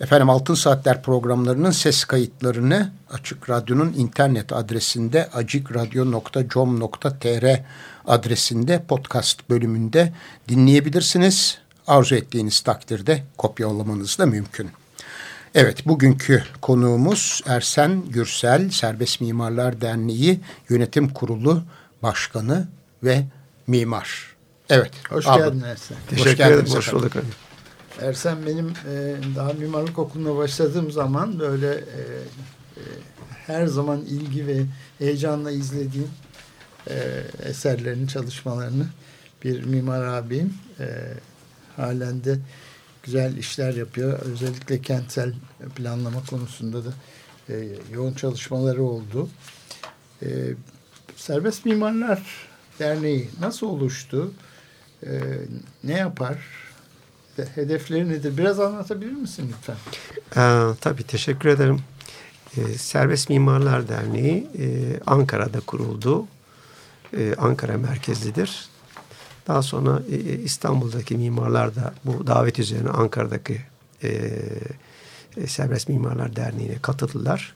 Efendim Altın Saatler programlarının ses kayıtlarını Açık Radyo'nun internet adresinde acikradyo.com.tr adresinde podcast bölümünde dinleyebilirsiniz. Arzu ettiğiniz takdirde kopyalamanız da mümkün. Evet bugünkü konuğumuz Ersen Gürsel Serbest Mimarlar Derneği Yönetim Kurulu Başkanı ve Mimar. Evet. Hoş abi. geldin Ersen. Teşekkür hoş ederim. Hoş bulduk. Ersen benim e, daha mimarlık okuluna başladığım zaman böyle e, e, her zaman ilgi ve heyecanla izlediğim e, eserlerini, çalışmalarını bir mimar abim e, halen de güzel işler yapıyor. Özellikle kentsel planlama konusunda da e, yoğun çalışmaları oldu. E, Serbest Mimarlar Derneği nasıl oluştu? E, ne yapar? Hedefleri nedir? Biraz anlatabilir misin lütfen? Ee, tabii teşekkür ederim. Ee, Serbest Mimarlar Derneği e, Ankara'da kuruldu. Ee, Ankara merkezlidir. Daha sonra e, e, İstanbul'daki mimarlar da bu davet üzerine Ankara'daki e, e, Serbest Mimarlar Derneği'ne katıldılar.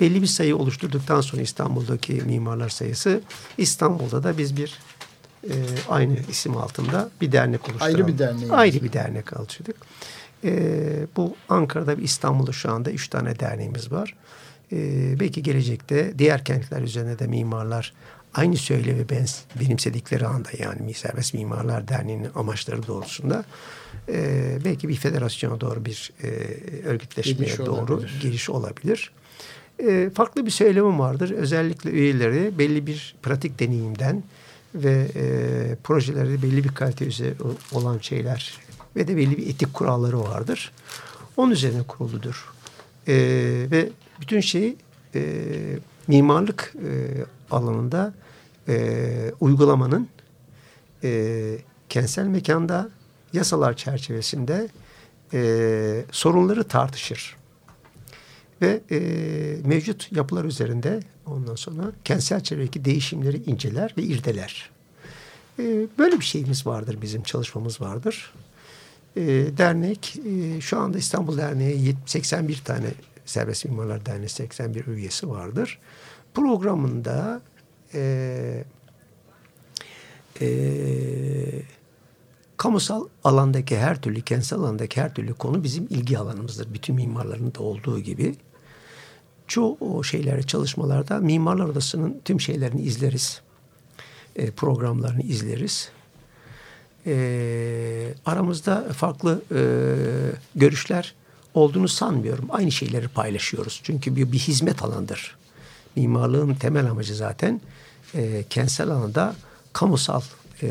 Belli bir sayı oluşturduktan sonra İstanbul'daki mimarlar sayısı İstanbul'da da biz bir e, aynı isim altında bir dernek oluşturalım. Ayrı bir dernek. Ayrı bir dernek oluşturduk. E, bu Ankara'da ve İstanbul'da şu anda üç tane derneğimiz var. E, belki gelecekte diğer kentler üzerine de mimarlar aynı söylemi benimsedikleri anda yani Serbest Mimarlar Derneği'nin amaçları doğrultusunda e, belki bir federasyona doğru bir e, örgütleşmeye giriş doğru olabilir. giriş olabilir. E, farklı bir söylemim vardır. Özellikle üyeleri belli bir pratik deneyimden ve e, projeleri belli bir kalite üzere olan şeyler ve de belli bir etik kuralları vardır. Onun üzerine kuruludur. E, ve bütün şey e, mimarlık e, alanında e, uygulamanın e, kentsel mekanda yasalar çerçevesinde e, sorunları tartışır. Ve e, mevcut yapılar üzerinde ondan sonra kentsel çevredeki değişimleri inceler ve irdeler. E, böyle bir şeyimiz vardır, bizim çalışmamız vardır. E, dernek, e, şu anda İstanbul Derneği 81 tane Serbest Mimarlar Derneği 81 üyesi vardır. Programında e, e, kamusal alandaki her türlü, kentsel alandaki her türlü konu bizim ilgi alanımızdır. Bütün mimarların da olduğu gibi çoğu şeylere çalışmalarda Mimarlar Odası'nın tüm şeylerini izleriz. E, programlarını izleriz. E, aramızda farklı e, görüşler olduğunu sanmıyorum. Aynı şeyleri paylaşıyoruz. Çünkü bir, bir hizmet alandır. Mimarlığın temel amacı zaten e, kentsel alanda kamusal e,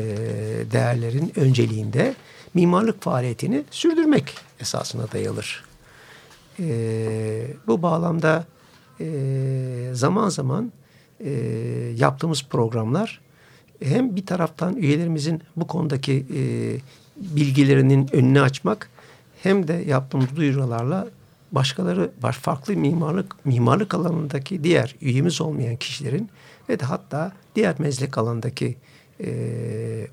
değerlerin önceliğinde mimarlık faaliyetini sürdürmek esasına dayalır. E, bu bağlamda e, zaman zaman e, yaptığımız programlar hem bir taraftan üyelerimizin bu konudaki e, bilgilerinin önünü açmak hem de yaptığımız duyurularla başkaları farklı mimarlık mimarlık alanındaki diğer üyemiz olmayan kişilerin ve de hatta diğer meslek alandaki e,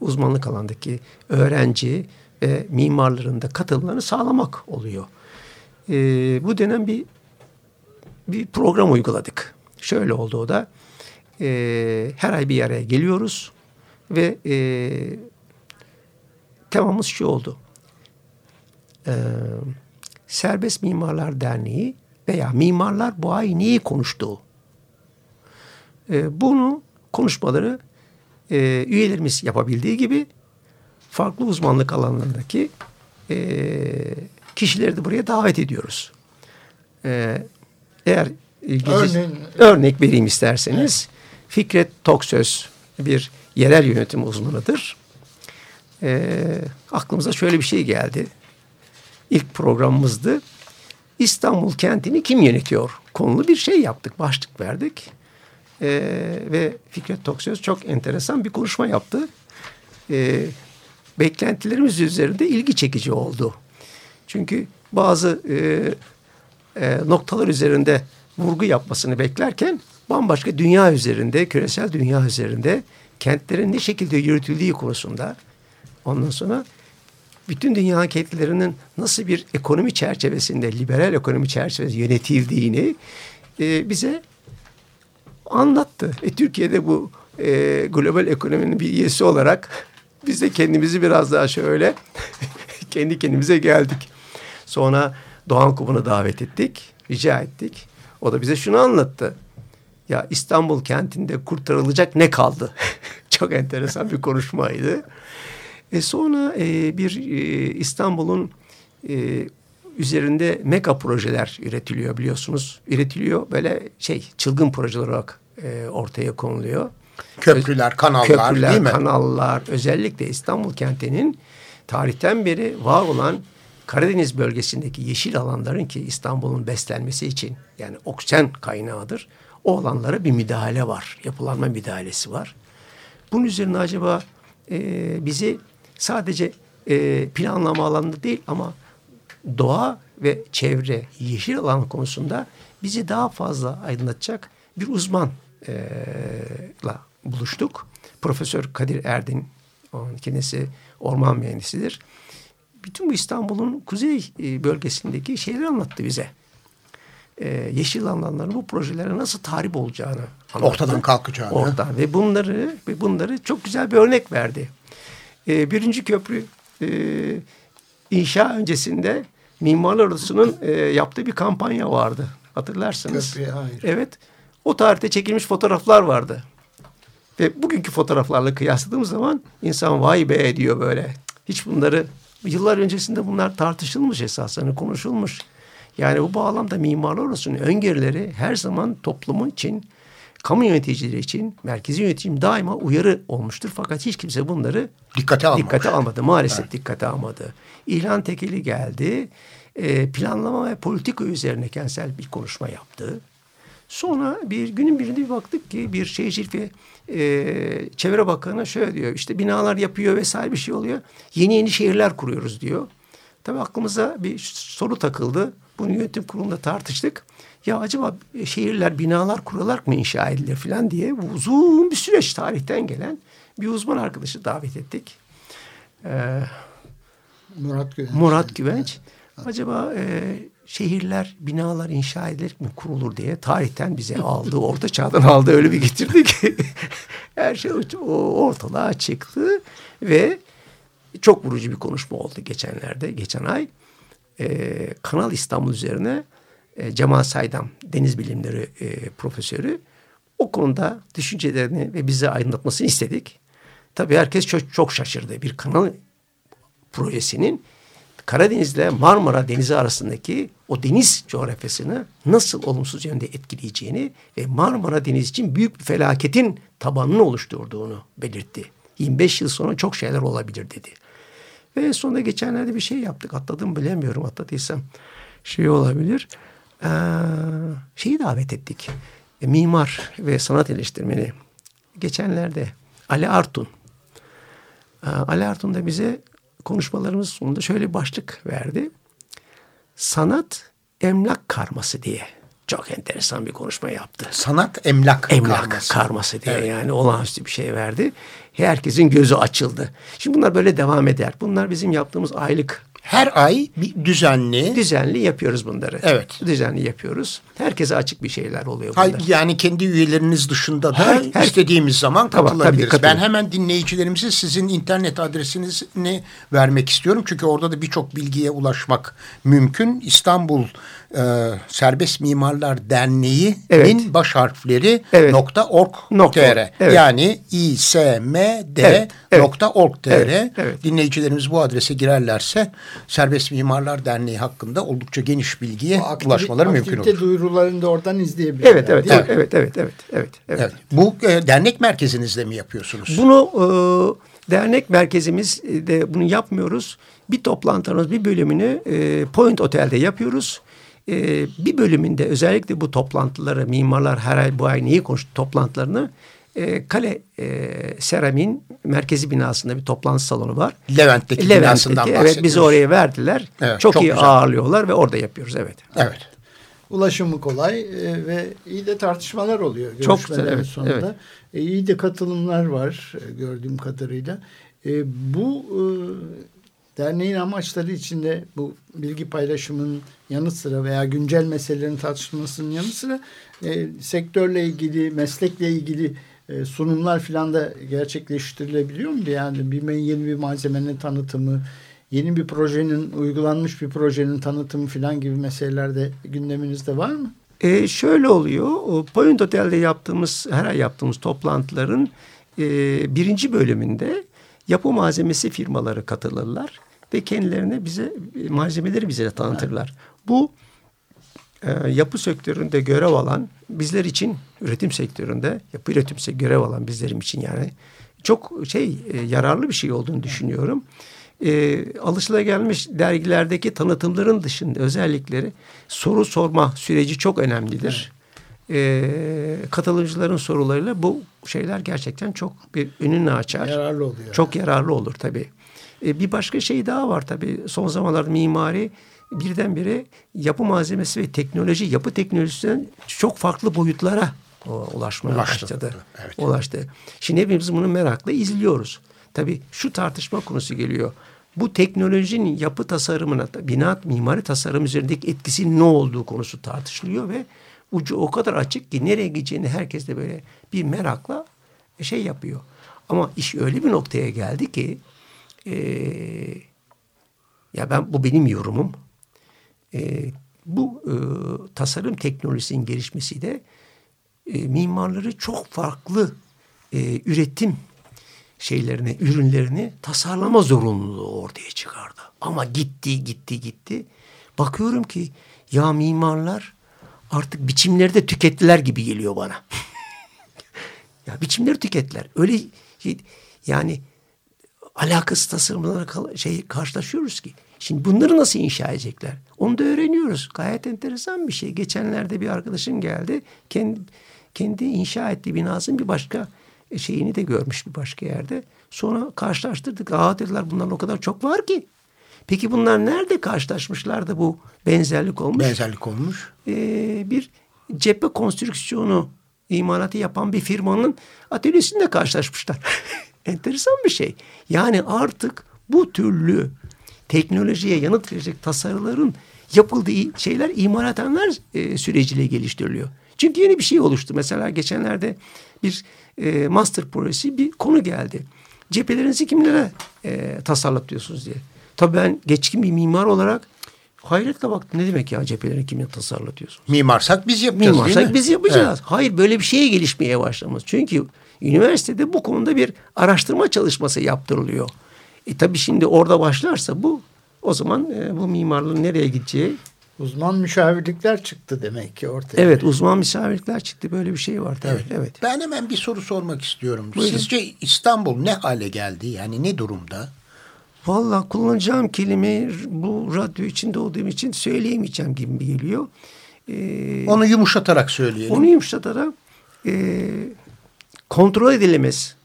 uzmanlık alandaki öğrenci ve mimarların da katılımlarını sağlamak oluyor. E, bu dönem bir bir program uyguladık. Şöyle oldu o da. E, her ay bir araya geliyoruz ve e, temamız şu oldu. E, Serbest Mimarlar Derneği veya Mimarlar bu ay neyi konuştu? E, bunu konuşmaları e, üyelerimiz yapabildiği gibi farklı uzmanlık alanlarındaki e, kişileri de buraya davet ediyoruz. Ee, eğer Örneğin, örnek vereyim isterseniz. Fikret Toksöz bir yerel yönetim uzmanıdır. Ee, aklımıza şöyle bir şey geldi. İlk programımızdı. İstanbul kentini kim yönetiyor? Konulu bir şey yaptık, başlık verdik. Ee, ve Fikret Toksöz çok enteresan bir konuşma yaptı. Ee, beklentilerimiz üzerinde ilgi çekici oldu. Çünkü bazı e, e, noktalar üzerinde vurgu yapmasını beklerken bambaşka dünya üzerinde, küresel dünya üzerinde kentlerin ne şekilde yürütüldüğü konusunda ondan sonra bütün dünya kentlerinin nasıl bir ekonomi çerçevesinde, liberal ekonomi çerçevesinde yönetildiğini e, bize anlattı. E, Türkiye'de bu e, global ekonominin bir üyesi olarak biz de kendimizi biraz daha şöyle kendi kendimize geldik. Sonra Doğan Kubu'nu davet ettik, rica ettik. O da bize şunu anlattı. Ya İstanbul kentinde kurtarılacak ne kaldı? Çok enteresan bir konuşmaydı. E sonra e, bir e, İstanbul'un e, üzerinde mega projeler üretiliyor biliyorsunuz. Üretiliyor böyle şey çılgın projeler olarak e, ortaya konuluyor. Köprüler, kanallar Köprüler, değil mi? kanallar özellikle İstanbul kentinin tarihten beri var olan Karadeniz bölgesindeki yeşil alanların ki İstanbul'un beslenmesi için yani oksijen kaynağıdır. O alanlara bir müdahale var. Yapılanma müdahalesi var. Bunun üzerine acaba e, bizi sadece e, planlama alanında değil ama doğa ve çevre, yeşil alan konusunda bizi daha fazla aydınlatacak bir uzmanla buluştuk. Profesör Kadir Erdin, kendisi orman mühendisidir. Bütün bu İstanbul'un kuzey bölgesindeki şeyleri anlattı bize. Ee, yeşil alanların bu projelere nasıl tarif olacağını anlattı. Ortadan kalkacağını. Ortadan ve bunları ve bunları çok güzel bir örnek verdi. Ee, birinci köprü e, inşa öncesinde Mimarlar Odası'nın e, yaptığı bir kampanya vardı. Hatırlarsınız. Köprüye hayır. Evet. O tarihte çekilmiş fotoğraflar vardı. Ve bugünkü fotoğraflarla kıyasladığımız zaman insan vay be diyor böyle. Hiç bunları yıllar öncesinde bunlar tartışılmış esaslarını konuşulmuş. Yani bu bağlamda mimarlar odasının öngörüleri her zaman toplumun için, kamu yöneticileri için, merkezi yönetim daima uyarı olmuştur. Fakat hiç kimse bunları dikkate, almamış. dikkate almadı. Maalesef evet. dikkate almadı. İlan tekeli geldi. E, planlama ve politika üzerine kentsel bir konuşma yaptı. Sonra bir günün birinde bir baktık ki bir şehircilik ve e, çevre bakanı şöyle diyor. İşte binalar yapıyor vesaire bir şey oluyor. Yeni yeni şehirler kuruyoruz diyor. Tabii aklımıza bir soru takıldı. Bunu yönetim kurulunda tartıştık. Ya acaba şehirler, binalar kurularak mı inşa edilir falan diye uzun bir süreç tarihten gelen bir uzman arkadaşı davet ettik. Ee, Murat Güvenç. Murat Güvenç. Acaba e, şehirler, binalar inşa edilir mi kurulur diye tarihten bize aldı. Orta çağdan aldı öyle bir getirdi ki her şey ortalığa çıktı ve çok vurucu bir konuşma oldu geçenlerde, geçen ay. Ee, Kanal İstanbul üzerine e, Cemal Saydam, deniz bilimleri e, profesörü o konuda düşüncelerini ve bize aydınlatmasını istedik. Tabii herkes çok, çok şaşırdı. Bir kanal projesinin Karadeniz ile Marmara Denizi arasındaki o deniz coğrafyasını nasıl olumsuz yönde etkileyeceğini ve Marmara Denizi için büyük bir felaketin tabanını oluşturduğunu belirtti. 25 yıl sonra çok şeyler olabilir dedi. Ve sonra geçenlerde bir şey yaptık. Atladım bilemiyorum atladıysam. Şey olabilir. Ee, şeyi davet ettik. E, mimar ve sanat eleştirmeni. Geçenlerde Ali Artun. Ee, Ali Artun da bize konuşmalarımız sonunda şöyle bir başlık verdi. Sanat emlak karması diye. Çok enteresan bir konuşma yaptı. Sanat emlak, emlak karması. karması diye evet. yani olağanüstü bir şey verdi. Herkesin gözü açıldı. Şimdi bunlar böyle devam eder. Bunlar bizim yaptığımız aylık her ay bir düzenli. Düzenli yapıyoruz bunları. Evet. Düzenli yapıyoruz. Herkese açık bir şeyler oluyor bunlar. Hayır, yani kendi üyeleriniz dışında da her, her, istediğimiz zaman tamam, katılabiliriz. Tabii, ben hemen dinleyicilerimize sizin internet adresinizi vermek istiyorum. Çünkü orada da birçok bilgiye ulaşmak mümkün. İstanbul e, Serbest Mimarlar Derneği'nin evet. baş harfleri evet. nokta org nokta. tr. Evet. Yani ismd evet. nokta org tr. Evet. Evet. Dinleyicilerimiz bu adrese girerlerse Serbest Mimarlar Derneği hakkında oldukça geniş bilgiye aktivite, ulaşmaları mümkün olur. Duyurularını da oradan izleyebilirler. Evet, evet, evet, evet, evet, evet, evet, evet. evet. Bu e, dernek merkezinizde mi yapıyorsunuz? Bunu e, dernek merkezimiz de bunu yapmıyoruz. Bir toplantımız bir bölümünü e, Point Otel'de yapıyoruz. E, bir bölümünde özellikle bu toplantıları mimarlar her ay bu ay neyi konuştu toplantılarını e, Kale e, Seramin merkezi binasında bir toplantı salonu var. Levent'teki, Levent'teki binasından Evet bizi oraya verdiler. Evet, çok, çok iyi güzel. ağırlıyorlar ve orada yapıyoruz evet. Evet. Ulaşımı kolay e, ve iyi de tartışmalar oluyor çok güzel, evet, sonunda. Evet. E, iyi de katılımlar var e, gördüğüm kadarıyla. E, bu e, derneğin amaçları içinde bu bilgi paylaşımının yanı sıra veya güncel meselelerin tartışılmasının yanı sıra e, sektörle ilgili, meslekle ilgili e, sunumlar filan da gerçekleştirilebiliyor mu? Yani bir yeni bir malzemenin tanıtımı, yeni bir projenin, uygulanmış bir projenin tanıtımı filan gibi meselelerde gündeminizde var mı? E, şöyle oluyor. Point Hotel'de yaptığımız, her ay yaptığımız toplantıların e, birinci bölümünde yapı malzemesi firmaları katılırlar ve kendilerine bize malzemeleri bize tanıtırlar. Bu e, yapı sektöründe görev alan bizler için üretim sektöründe yapı üretim görev alan bizlerim için yani çok şey e, yararlı bir şey olduğunu düşünüyorum. E, alışılagelmiş dergilerdeki tanıtımların dışında özellikleri soru sorma süreci çok önemlidir. Evet. E, katılımcıların sorularıyla bu şeyler gerçekten çok bir önünü açar. Yararlı oluyor. Çok yararlı olur tabii. E, bir başka şey daha var tabii. Son zamanlarda mimari birdenbire yapı malzemesi ve teknoloji, yapı teknolojisinden çok farklı boyutlara ulaşmaya Ulaştı. başladı. Evet. Ulaştı. Şimdi hepimiz bunu merakla izliyoruz. Tabii şu tartışma konusu geliyor. Bu teknolojinin yapı tasarımına, bina mimari tasarım üzerindeki etkisi ne olduğu konusu tartışılıyor ve ucu o kadar açık ki nereye gideceğini herkes de böyle bir merakla şey yapıyor. Ama iş öyle bir noktaya geldi ki e, ya ben bu benim yorumum e, bu e, tasarım teknolojisinin gelişmesi de e, mimarları çok farklı e, üretim şeylerini, ürünlerini tasarlama zorunluluğu ortaya çıkardı. Ama gitti, gitti, gitti. Bakıyorum ki ya mimarlar artık biçimleri de tükettiler gibi geliyor bana. ya biçimleri tükettiler. Öyle yani alakasız tasarımlara şey karşılaşıyoruz ki. Şimdi bunları nasıl inşa edecekler? Onu da öğreniyoruz. Gayet enteresan bir şey. Geçenlerde bir arkadaşım geldi. Kendi, kendi inşa ettiği binasının bir başka şeyini de görmüş bir başka yerde. Sonra karşılaştırdık. Aa dediler bunların o kadar çok var ki. Peki bunlar nerede karşılaşmışlar da bu benzerlik olmuş? Benzerlik olmuş. Ee, bir cephe konstrüksiyonu imalatı yapan bir firmanın atölyesinde karşılaşmışlar. Enteresan bir şey. Yani artık bu türlü teknolojiye yanıt verecek tasarıların yapıldığı şeyler imalathanlar e, süreciyle geliştiriliyor. Çünkü yeni bir şey oluştu. Mesela geçenlerde bir e, master projesi bir konu geldi. Cephelerinizi kimlere e, tasarlatıyorsunuz diye. Tabii ben geçkin bir mimar olarak hayretle baktım. Ne demek ya cephelerini kimle tasarlatıyorsunuz? Mimarsak biz yapacağız Mimarsak biz yapacağız. Evet. Hayır böyle bir şeye gelişmeye başlamaz. Çünkü üniversitede bu konuda bir araştırma çalışması yaptırılıyor. E tabii şimdi orada başlarsa bu o zaman e, bu mimarlığın nereye gideceği Uzman müşavirlikler çıktı demek ki ortaya. Evet uzman müşavirlikler çıktı böyle bir şey var. Tabii. Evet. evet. Ben hemen bir soru sormak istiyorum. Buyurun. Sizce İstanbul ne hale geldi? Yani ne durumda? Valla kullanacağım kelime bu radyo içinde olduğum için söyleyemeyeceğim gibi geliyor. Ee, onu yumuşatarak söyleyelim. Onu yumuşatarak e, kontrol edilemez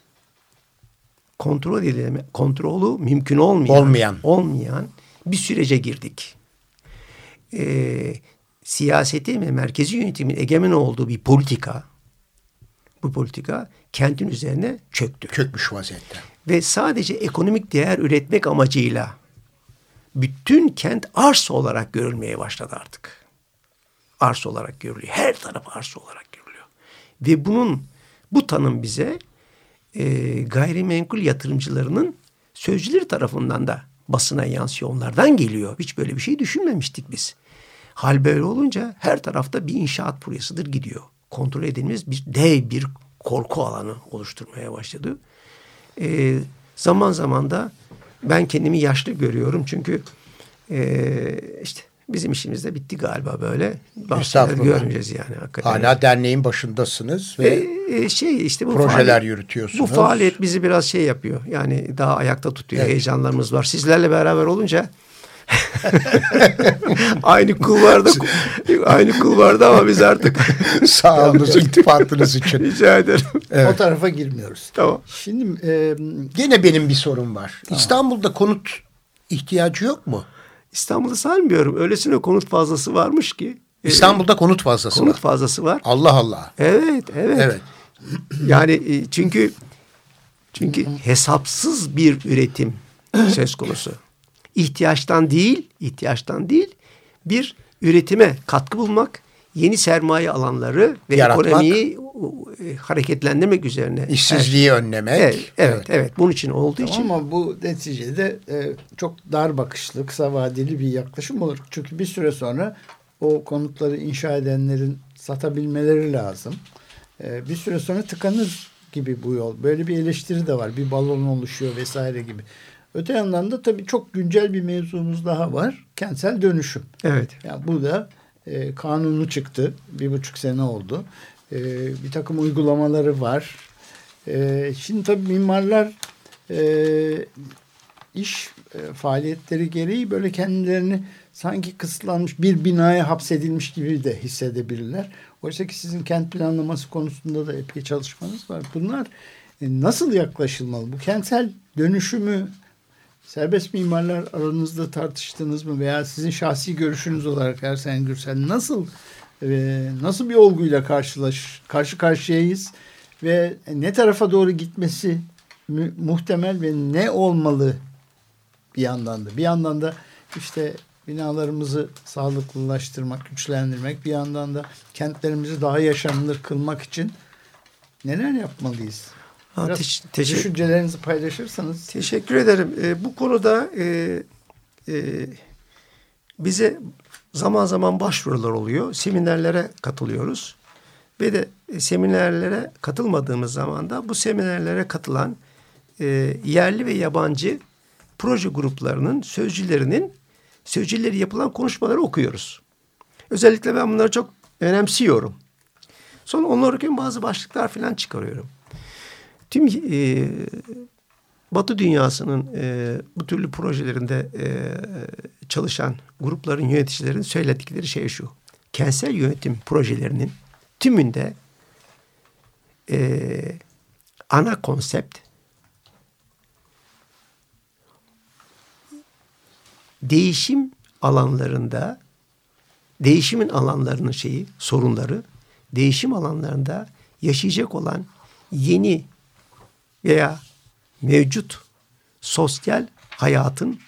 kontrol edileme, kontrolü mümkün olmayan, olmayan, olmayan bir sürece girdik. Ee, siyaseti ve merkezi yönetimin egemen olduğu bir politika, bu politika kentin üzerine çöktü. Çökmüş vaziyette. Ve sadece ekonomik değer üretmek amacıyla bütün kent arsa olarak görülmeye başladı artık. Arsa olarak görülüyor. Her taraf arsa olarak görülüyor. Ve bunun bu tanım bize e, gayrimenkul yatırımcılarının sözcüleri tarafından da basına yansıyor. Onlardan geliyor. Hiç böyle bir şey düşünmemiştik biz. Hal böyle olunca her tarafta bir inşaat projesidir gidiyor. Kontrol edilmez bir dev bir korku alanı oluşturmaya başladı. E, zaman zaman da ben kendimi yaşlı görüyorum çünkü Ee, işte bizim işimiz de bitti galiba böyle. Bahçeler görmeyeceğiz yani. Hakikaten. Hala derneğin başındasınız ve ee, şey işte bu projeler faaliyet, yürütüyorsunuz. Bu faaliyet bizi biraz şey yapıyor. Yani daha ayakta tutuyor. Evet. Heyecanlarımız var. Sizlerle beraber olunca aynı kulvarda aynı kulvarda ama biz artık sağ olun iltifatınız için. Rica ederim. Evet. O tarafa girmiyoruz. Tamam. Şimdi e, gene benim bir sorum var. Tamam. İstanbul'da konut ihtiyacı yok mu? İstanbul'da sanmıyorum. Öylesine konut fazlası varmış ki. E, İstanbul'da konut fazlası konut var. fazlası var. Allah Allah. Evet, evet. Evet. Yani e, çünkü çünkü hesapsız bir üretim söz konusu ihtiyaçtan değil, ihtiyaçtan değil bir üretime katkı bulmak, yeni sermaye alanları ve Yaratmak, ekonomiyi e, hareketlendirmek üzerine. İşsizliği evet. önlemek. Evet, evet, evet, evet. Bunun için olduğu tamam için. Ama bu neticede e, çok dar bakışlı, kısa vadeli bir yaklaşım olur. Çünkü bir süre sonra o konutları inşa edenlerin satabilmeleri lazım. E, bir süre sonra tıkanır gibi bu yol. Böyle bir eleştiri de var. Bir balon oluşuyor vesaire gibi. Öte yandan da tabii çok güncel bir mevzumuz daha var. Kentsel dönüşüm. Evet. Yani bu da e, kanunu çıktı. Bir buçuk sene oldu. E, bir takım uygulamaları var. E, şimdi tabii mimarlar e, iş e, faaliyetleri gereği böyle kendilerini sanki kısıtlanmış bir binaya hapsedilmiş gibi de hissedebilirler. Oysa ki sizin kent planlaması konusunda da epey çalışmanız var. Bunlar e, nasıl yaklaşılmalı? Bu kentsel dönüşümü serbest mimarlar aranızda tartıştınız mı? Veya sizin şahsi görüşünüz olarak Ersen Gürsel nasıl e, nasıl bir olguyla karşılaş karşı karşıyayız? Ve ne tarafa doğru gitmesi mu muhtemel ve ne olmalı bir yandan da? Bir yandan da işte binalarımızı sağlıklılaştırmak, güçlendirmek bir yandan da kentlerimizi daha yaşanılır kılmak için neler yapmalıyız? Ha, Biraz teş düşüncelerinizi paylaşırsanız. Teşekkür ederim. E, bu konuda e, e, bize zaman zaman başvurular oluyor. Seminerlere katılıyoruz. Ve de e, seminerlere katılmadığımız zaman da bu seminerlere katılan e, yerli ve yabancı proje gruplarının sözcülerinin sözcüleri yapılan konuşmaları okuyoruz. Özellikle ben bunları çok önemsiyorum. Sonra onları bazı başlıklar falan çıkarıyorum tüm e, Batı dünyasının e, bu türlü projelerinde e, çalışan grupların yöneticilerin söyledikleri şey şu. Kentsel yönetim projelerinin tümünde e, ana konsept değişim alanlarında değişimin alanlarının şeyi sorunları değişim alanlarında yaşayacak olan yeni veya mevcut sosyal hayatın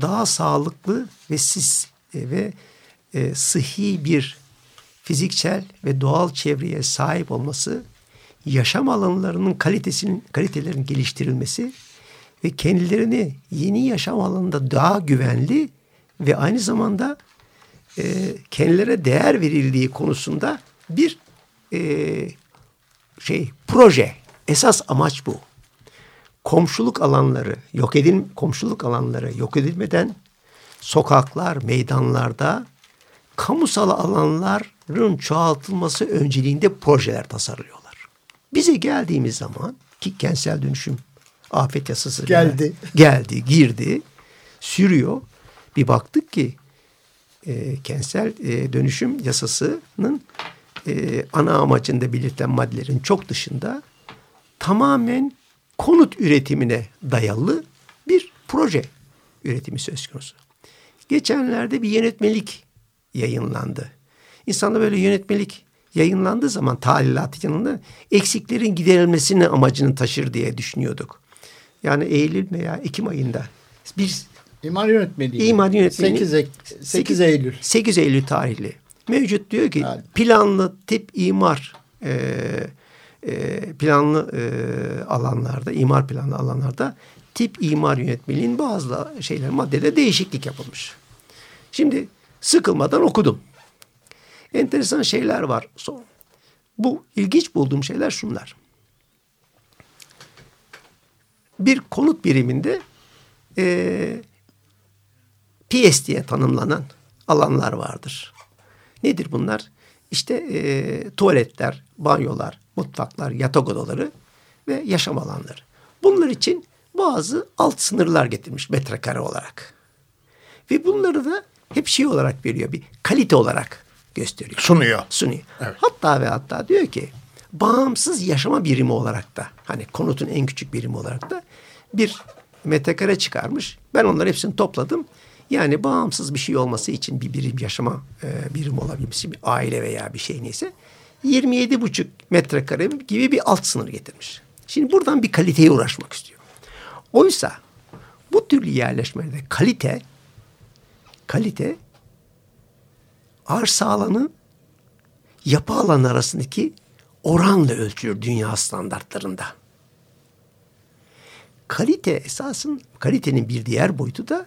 daha sağlıklı ve siz e, ve e, sıhhi bir fiziksel ve doğal çevreye sahip olması, yaşam alanlarının kalitesinin kalitelerin geliştirilmesi ve kendilerini yeni yaşam alanında daha güvenli ve aynı zamanda e, kendilere değer verildiği konusunda bir e, şey proje Esas amaç bu. Komşuluk alanları yok edil komşuluk alanları yok edilmeden sokaklar, meydanlarda kamusal alanların çoğaltılması önceliğinde projeler tasarlıyorlar. Bize geldiğimiz zaman ki kentsel dönüşüm afet yasası geldi. Geldi, girdi, sürüyor. Bir baktık ki e, kentsel e, dönüşüm yasasının e, ana amacında belirten maddelerin çok dışında tamamen konut üretimine dayalı bir proje üretimi söz konusu. Geçenlerde bir yönetmelik yayınlandı. İnsanda böyle yönetmelik yayınlandığı zaman talilat yanında eksiklerin giderilmesini amacını taşır diye düşünüyorduk. Yani Eylül veya Ekim ayında bir İmar yönetmeliği. İmar yönetmeliği. 8, 8, 8 Eylül. 8 Eylül tarihli. Mevcut diyor ki yani. planlı tip imar e, e, planlı e, alanlarda, imar planlı alanlarda tip imar yönetmeliğinin bazı şeyler maddede değişiklik yapılmış. Şimdi sıkılmadan okudum. Enteresan şeyler var. Bu ilginç bulduğum şeyler şunlar. Bir konut biriminde e, PS diye tanımlanan alanlar vardır. Nedir bunlar? İşte e, tuvaletler, banyolar, mutfaklar, yatak odaları ve yaşam alanları. Bunlar için bazı alt sınırlar getirmiş metrekare olarak. Ve bunları da hep şey olarak veriyor. Bir kalite olarak gösteriyor. Sunuyor. Sunuyor. Evet. Hatta ve hatta diyor ki bağımsız yaşama birimi olarak da hani konutun en küçük birimi olarak da bir metrekare çıkarmış. Ben onları hepsini topladım. Yani bağımsız bir şey olması için bir birim yaşama e, birim olabilmesi bir aile veya bir şey neyse 27,5 metrekare gibi bir alt sınır getirmiş. Şimdi buradan bir kaliteye uğraşmak istiyor. Oysa bu türlü yerleşmelerde kalite kalite arsa alanı yapı alanı arasındaki oranla ölçülür dünya standartlarında. Kalite esasın kalitenin bir diğer boyutu da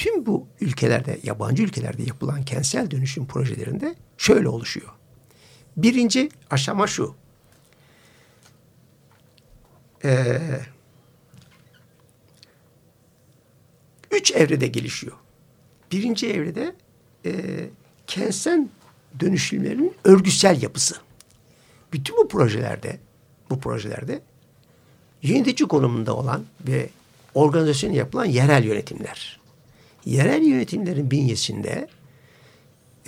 tüm bu ülkelerde yabancı ülkelerde yapılan kentsel dönüşüm projelerinde şöyle oluşuyor. Birinci aşama şu. Ee, üç evrede gelişiyor. Birinci evrede e, kentsel dönüşümlerin örgüsel yapısı. Bütün bu projelerde bu projelerde yönetici konumunda olan ve organizasyon yapılan yerel yönetimler. Yerel yönetimlerin bünyesinde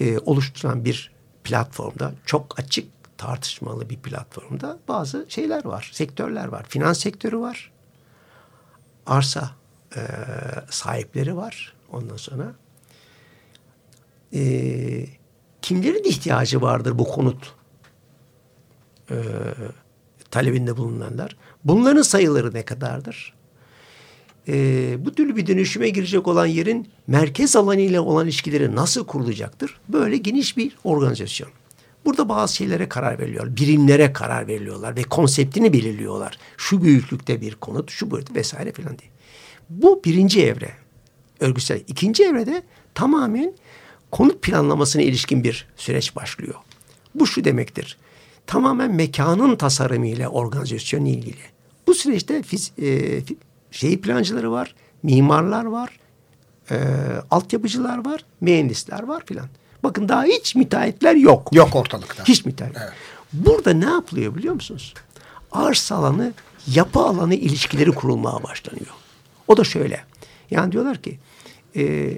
e, oluşturan bir platformda çok açık tartışmalı bir platformda bazı şeyler var, sektörler var. Finans sektörü var, arsa e, sahipleri var ondan sonra. E, kimlerin ihtiyacı vardır bu konut e, talebinde bulunanlar? Bunların sayıları ne kadardır? E, bu türlü bir dönüşüme girecek olan yerin merkez alanı ile olan ilişkileri nasıl kurulacaktır? Böyle geniş bir organizasyon. Burada bazı şeylere karar veriliyor. Birimlere karar veriliyorlar ve konseptini belirliyorlar. Şu büyüklükte bir konut, şu boyutta vesaire filan diye. Bu birinci evre. Örgüsel. İkinci evrede tamamen konut planlamasına ilişkin bir süreç başlıyor. Bu şu demektir. Tamamen mekanın tasarımı ile organizasyonu ilgili. Bu süreçte fiz, e, şey plancıları var, mimarlar var, e, altyapıcılar var, mühendisler var filan. Bakın daha hiç müteahhitler yok. Yok ortalıkta. Hiç müteahhit. Evet. Burada ne yapılıyor biliyor musunuz? Arsa alanı, yapı alanı ilişkileri kurulmaya başlanıyor. O da şöyle. Yani diyorlar ki e,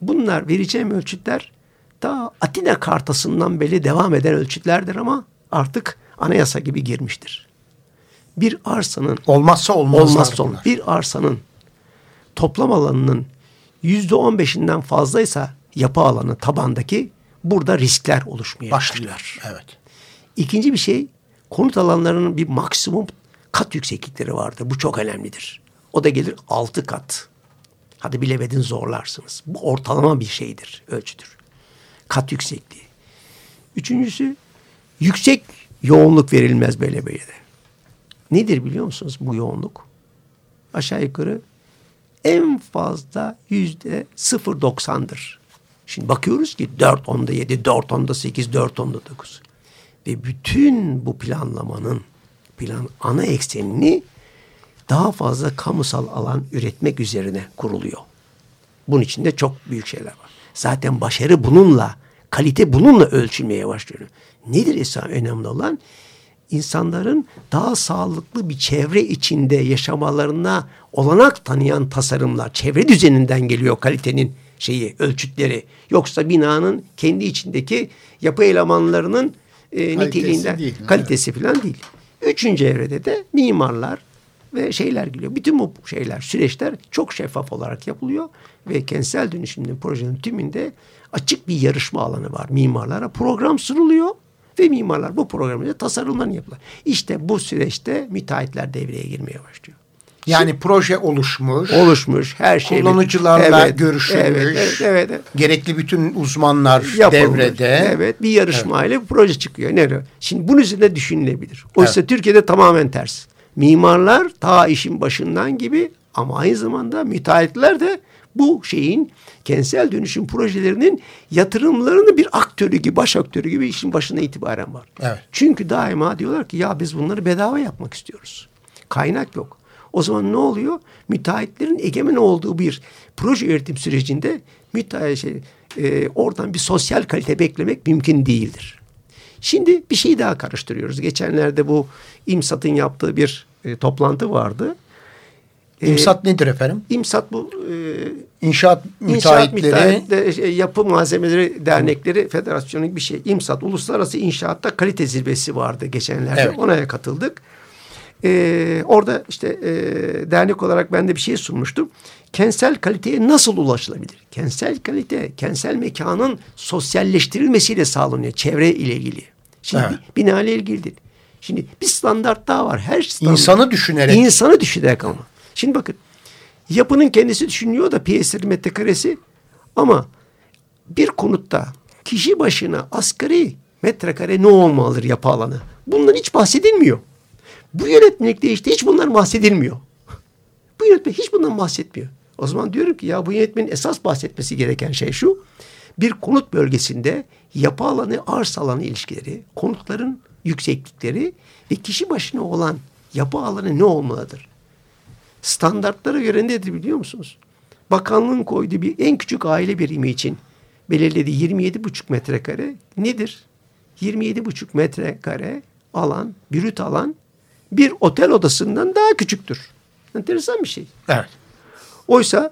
bunlar vereceğim ölçütler ta Atina kartasından beri devam eden ölçütlerdir ama artık anayasa gibi girmiştir. Bir arsanın olmazsa olmazlar olmazsa olmaz. Bir arsanın toplam alanının yüzde on beşinden fazlaysa yapı alanı tabandaki burada riskler oluşmaya başlıyor. Evet. İkinci bir şey konut alanlarının bir maksimum kat yükseklikleri vardır. Bu çok önemlidir. O da gelir altı kat. Hadi bilemedin zorlarsınız. Bu ortalama bir şeydir, ölçüdür. Kat yüksekliği. Üçüncüsü yüksek yoğunluk verilmez böyle böyle de. Nedir biliyor musunuz bu yoğunluk? Aşağı yukarı en fazla yüzde 0.90'dır. Şimdi bakıyoruz ki 4 onda 7, 4 onda 8, 4 onda 9. Ve bütün bu planlamanın plan ana eksenini daha fazla kamusal alan üretmek üzerine kuruluyor. Bunun içinde çok büyük şeyler var. Zaten başarı bununla, kalite bununla ölçülmeye başlıyor. Nedir esas önemli olan? İnsanların daha sağlıklı bir çevre içinde yaşamalarına olanak tanıyan tasarımlar, çevre düzeninden geliyor kalitenin şeyi, ölçütleri. Yoksa binanın kendi içindeki yapı elemanlarının e, niteliğinden değil, kalitesi evet. falan değil. Üçüncü evrede de mimarlar ve şeyler geliyor. Bütün bu şeyler, süreçler çok şeffaf olarak yapılıyor ve kentsel dönüşümün projenin tümünde açık bir yarışma alanı var. Mimarlara program sunuluyor ve mimarlar bu programda tasarımlarını yapıyorlar. İşte bu süreçte müteahhitler devreye girmeye başlıyor. Yani Şimdi, proje oluşmuş. Oluşmuş her şey. Kullanıcılarla evet, görüşülmüş. Evet, evet, evet, evet. Gerekli bütün uzmanlar Yapılmış, devrede. Evet bir yarışmayla evet. bir proje çıkıyor. Ne? Şimdi bunun üzerinde düşünülebilir. Oysa evet. Türkiye'de tamamen ters. Mimarlar ta işin başından gibi ama aynı zamanda müteahhitler de bu şeyin kentsel dönüşüm projelerinin yatırımlarını bir aktörü gibi, baş aktörü gibi işin başına itibaren var. Evet. Çünkü daima diyorlar ki ya biz bunları bedava yapmak istiyoruz. Kaynak yok. O zaman ne oluyor? Müteahhitlerin egemen olduğu bir proje üretim sürecinde müteahhit şey, e, oradan bir sosyal kalite beklemek mümkün değildir. Şimdi bir şey daha karıştırıyoruz. Geçenlerde bu İMSAT'ın yaptığı bir e, toplantı vardı. E, İMSAT nedir efendim? İMSAT bu e, inşaat müteahhitleri İnşaat şey, yapı malzemeleri dernekleri federasyonu bir şey. İMSAT Uluslararası İnşaatta Kalite Zirvesi vardı geçenlerde. Evet. Ona katıldık. Ee, orada işte e, dernek olarak ben de bir şey sunmuştum. Kentsel kaliteye nasıl ulaşılabilir? Kentsel kalite, kentsel mekanın sosyalleştirilmesiyle sağlanıyor çevre ile ilgili. Şimdi evet. bina ile ilgili değil. Şimdi bir standart daha var. Her standart. İnsanı düşünerek. İnsanı düşünerek ama. Şimdi bakın yapının kendisi düşünüyor da piyasası metrekaresi ama bir konutta kişi başına asgari metrekare ne olmalıdır yapı alanı? Bundan hiç bahsedilmiyor. Bu yönetmelikte işte hiç bunlar bahsedilmiyor. Bu yönetmen hiç bundan bahsetmiyor. O zaman diyorum ki ya bu yönetmenin esas bahsetmesi gereken şey şu. Bir konut bölgesinde yapı alanı arsa alanı ilişkileri, konutların yükseklikleri ve kişi başına olan yapı alanı ne olmalıdır? Standartlara göre nedir biliyor musunuz? Bakanlığın koyduğu bir en küçük aile birimi için belirlediği 27,5 metrekare nedir? 27,5 metrekare alan, brüt alan bir otel odasından daha küçüktür. Enteresan bir şey. Evet. Oysa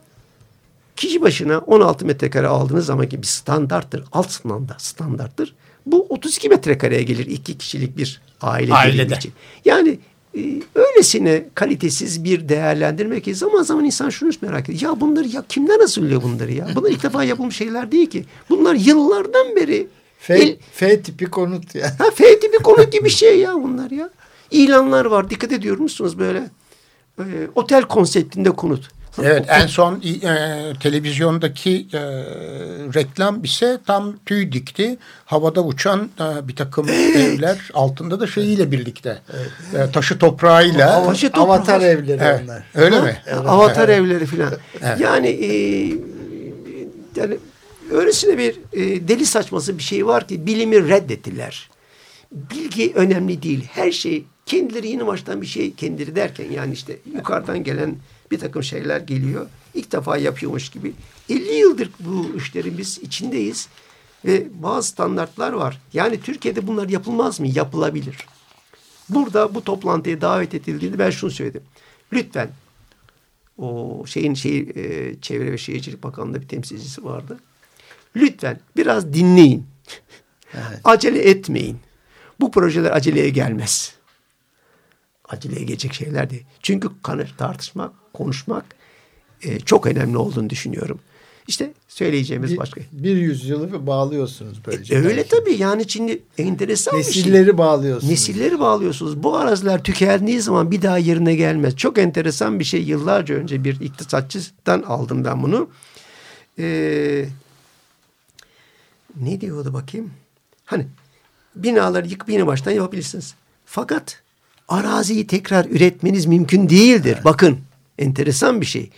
kişi başına 16 metrekare aldığınız zaman ki bir standarttır. Alt standart standarttır. Bu 32 metrekareye gelir iki kişilik bir aile Ailede. için. Yani öylesine kalitesiz bir değerlendirme ki zaman zaman insan şunu merak ediyor. Ya bunları ya kimler hazırlıyor bunları ya? Bunlar ilk defa yapılmış şeyler değil ki. Bunlar yıllardan beri F, il, F tipi konut ya. Ha, F tipi konut gibi şey ya bunlar ya. İlanlar var. Dikkat ediyor musunuz böyle? E, otel konseptinde konut. Evet en son e, televizyondaki e, reklam ise tam tüy dikti. Havada uçan e, bir takım evler altında da şeyiyle birlikte. E, taşı toprağıyla. Taşı toprağı. Avatar evleri evet. onlar. Öyle ha? mi? Evet. Avatar evet. evleri filan. Evet. Yani e, yani öylesine bir e, deli saçması bir şey var ki bilimi reddettiler. Bilgi önemli değil. Her şey kendileri yeni baştan bir şey kendileri derken yani işte yukarıdan gelen bir takım şeyler geliyor. İlk defa yapıyormuş gibi. 50 yıldır bu işlerin biz içindeyiz. Ve bazı standartlar var. Yani Türkiye'de bunlar yapılmaz mı? Yapılabilir. Burada bu toplantıya davet edildiğinde ben şunu söyledim. Lütfen o şeyin şey e, Çevre ve Şehircilik Bakanlığı'nda bir temsilcisi vardı. Lütfen biraz dinleyin. Evet. Acele etmeyin. Bu projeler aceleye gelmez. Aceleye gelecek şeyler değil. Çünkü tartışmak, konuşmak e, çok önemli olduğunu düşünüyorum. İşte söyleyeceğimiz bir, başka. Bir yüzyılı bağlıyorsunuz böylece. E, öyle belki. tabii yani şimdi enteresan Nesilleri bir şey. Nesilleri bağlıyorsunuz. Nesilleri bağlıyorsunuz. Bu araziler tükendiği zaman bir daha yerine gelmez. Çok enteresan bir şey. Yıllarca önce bir iktisatçıdan aldım ben bunu. Ee, ne diyordu bakayım? Hani binaları yıkıp yine baştan yapabilirsiniz. Fakat araziyi tekrar üretmeniz mümkün değildir. Evet. Bakın enteresan bir şey.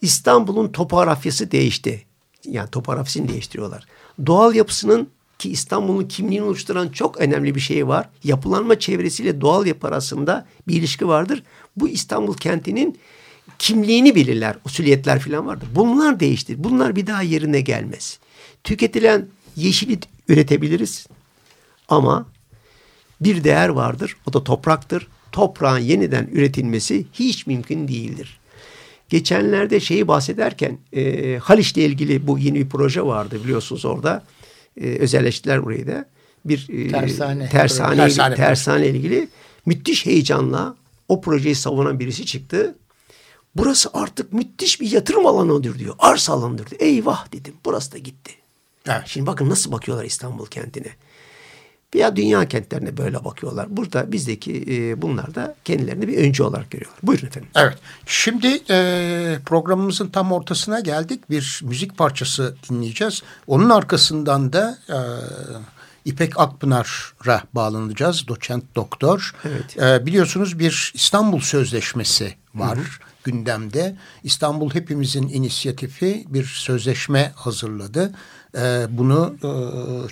İstanbul'un topografyası değişti. Yani topografisini değiştiriyorlar. Doğal yapısının ki İstanbul'un kimliğini oluşturan çok önemli bir şey var. Yapılanma çevresiyle doğal yapı arasında bir ilişki vardır. Bu İstanbul kentinin kimliğini bilirler. Usuliyetler falan vardır. Bunlar değişti. Bunlar bir daha yerine gelmez. Tüketilen yeşili üretebiliriz. Ama bir değer vardır. O da topraktır. Toprağın yeniden üretilmesi hiç mümkün değildir. Geçenlerde şeyi bahsederken e, Haliç'le ilgili bu yeni bir proje vardı biliyorsunuz orada. E, özelleştiler burayı da. Bir e, tersane, tersane, tersane, tersane ilgili müthiş heyecanla o projeyi savunan birisi çıktı. Burası artık müthiş bir yatırım alanıdır diyor. Arsa alanıdır diyor. Eyvah dedim. Burası da gitti. Evet. Şimdi bakın nasıl bakıyorlar İstanbul kentine. Veya dünya kentlerine böyle bakıyorlar. Burada bizdeki e, bunlar da kendilerini bir öncü olarak görüyorlar. Buyurun efendim. Evet. Şimdi e, programımızın tam ortasına geldik. Bir müzik parçası dinleyeceğiz. Onun arkasından da e, İpek Akpınar'a bağlanacağız. Doçent doktor. Evet. E, biliyorsunuz bir İstanbul Sözleşmesi var. Hı hı gündemde. İstanbul Hepimizin inisiyatifi bir sözleşme hazırladı. E, bunu e,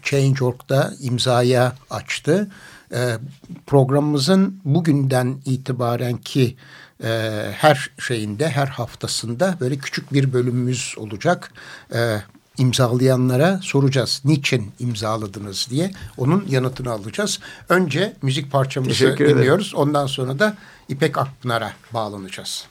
Change.org'da imzaya açtı. E, programımızın bugünden itibaren ki e, her şeyinde, her haftasında böyle küçük bir bölümümüz olacak. E, imzalayanlara soracağız. Niçin imzaladınız diye. Onun yanıtını alacağız. Önce müzik parçamızı dinliyoruz. Ondan sonra da İpek Akpınar'a bağlanacağız.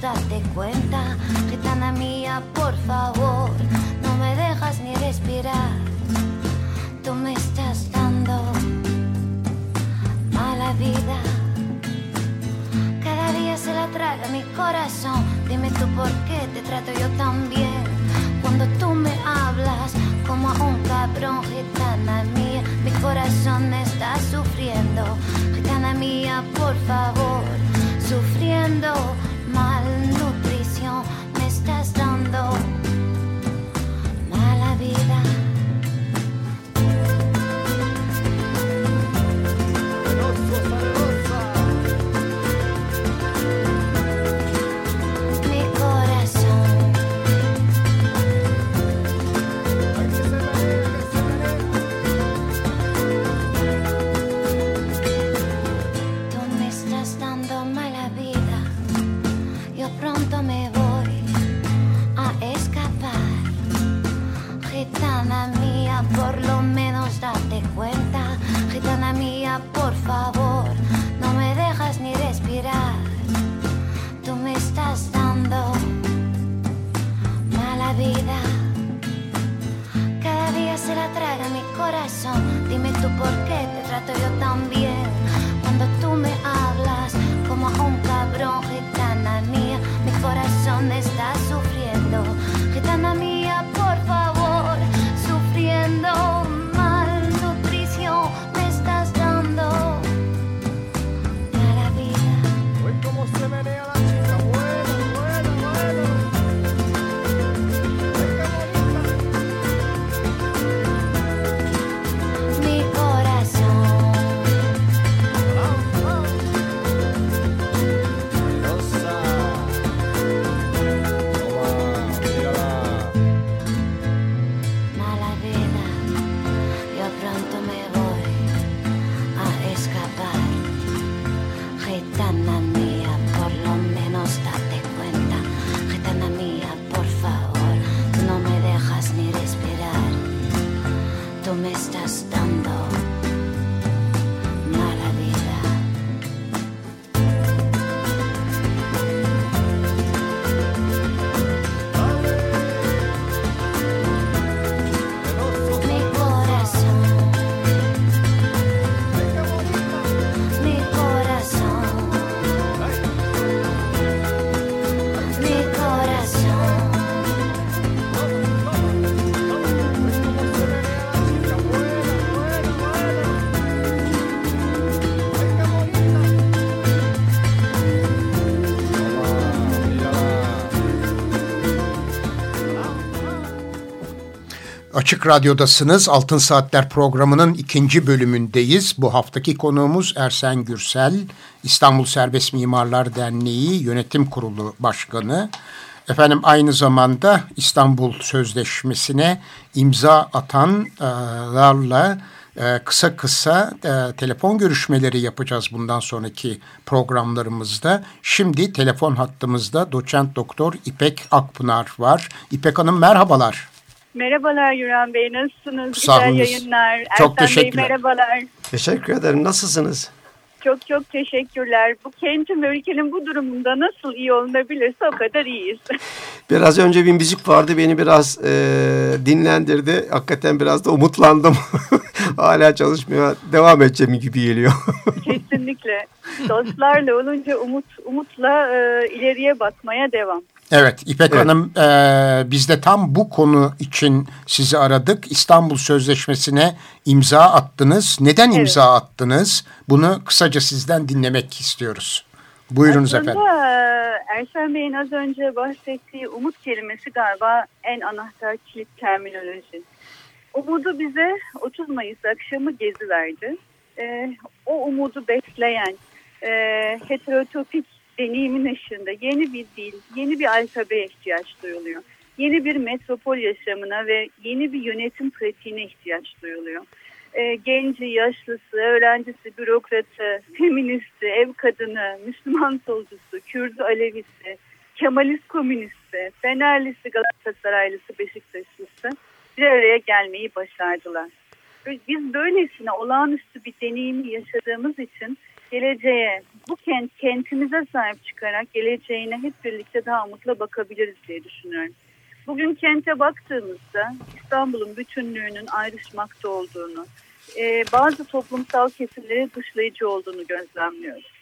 date cuenta. Gitana mía, por favor, no me dejas ni respirar. Tú me estás dando mala vida. Cada día se la traga mi corazón. Dime tú por qué te trato yo tan bien. Cuando tú me hablas como a un cabrón, gitana mía, mi corazón está sufriendo. Gitana mía, por favor Açık Radyo'dasınız. Altın Saatler programının ikinci bölümündeyiz. Bu haftaki konuğumuz Ersen Gürsel, İstanbul Serbest Mimarlar Derneği Yönetim Kurulu Başkanı. Efendim aynı zamanda İstanbul Sözleşmesi'ne imza atanlarla e, kısa kısa e, telefon görüşmeleri yapacağız bundan sonraki programlarımızda. Şimdi telefon hattımızda doçent doktor İpek Akpınar var. İpek Hanım merhabalar. Merhabalar Yuran Bey, nasılsınız? Sağ Güzel yayınlar. Çok Ersen teşekkürler. Bey, merhabalar. Teşekkür ederim. Nasılsınız? Çok çok teşekkürler. Bu kentin ve ülkenin bu durumunda nasıl iyi olunabilirse o kadar iyiyiz. Biraz önce bir müzik vardı beni biraz e, dinlendirdi. Hakikaten biraz da umutlandım. Hala çalışmıyor. Devam edeceğim gibi geliyor. Kesinlikle kesinlikle. Dostlarla olunca umut umutla e, ileriye bakmaya devam. Evet İpek evet. Hanım e, biz de tam bu konu için sizi aradık. İstanbul Sözleşmesi'ne imza attınız. Neden evet. imza attınız? Bunu kısaca sizden dinlemek istiyoruz. Buyurunuz Aslında, efendim. Erşen Bey'in az önce bahsettiği umut kelimesi galiba en anahtar kilit terminoloji. Umudu bize 30 Mayıs akşamı gezi verdi. E, o umudu besleyen e, heterotopik deneyimin ışığında yeni bir dil, yeni bir alfabe ihtiyaç duyuluyor. Yeni bir metropol yaşamına ve yeni bir yönetim pratiğine ihtiyaç duyuluyor. E, genci, yaşlısı, öğrencisi, bürokratı, feministi, ev kadını, Müslüman solcusu, Kürdü, Alevisi, Kemalist komünisti, Fenerlisi, Galatasaraylısı, Beşiktaşlısı bir araya gelmeyi başardılar. Biz böylesine olağanüstü bir deneyimi yaşadığımız için geleceğe, bu kent kentimize sahip çıkarak geleceğine hep birlikte daha mutlu bakabiliriz diye düşünüyorum. Bugün kente baktığımızda İstanbul'un bütünlüğünün ayrışmakta olduğunu, e, bazı toplumsal kesimleri dışlayıcı olduğunu gözlemliyoruz.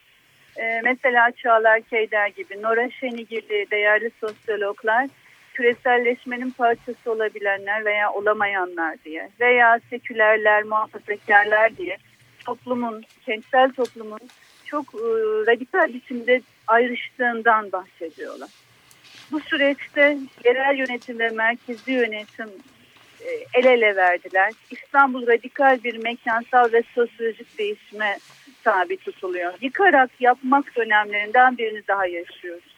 E, mesela Çağlar Keyder gibi, Nora Şeni gibi değerli sosyologlar küreselleşmenin parçası olabilenler veya olamayanlar diye veya sekülerler, muhafazakarlar diye toplumun, kentsel toplumun çok e, radikal biçimde ayrıştığından bahsediyorlar. Bu süreçte yerel yönetim ve merkezi yönetim e, el ele verdiler. İstanbul radikal bir mekansal ve sosyolojik değişime tabi tutuluyor. Yıkarak yapmak dönemlerinden birini daha yaşıyoruz.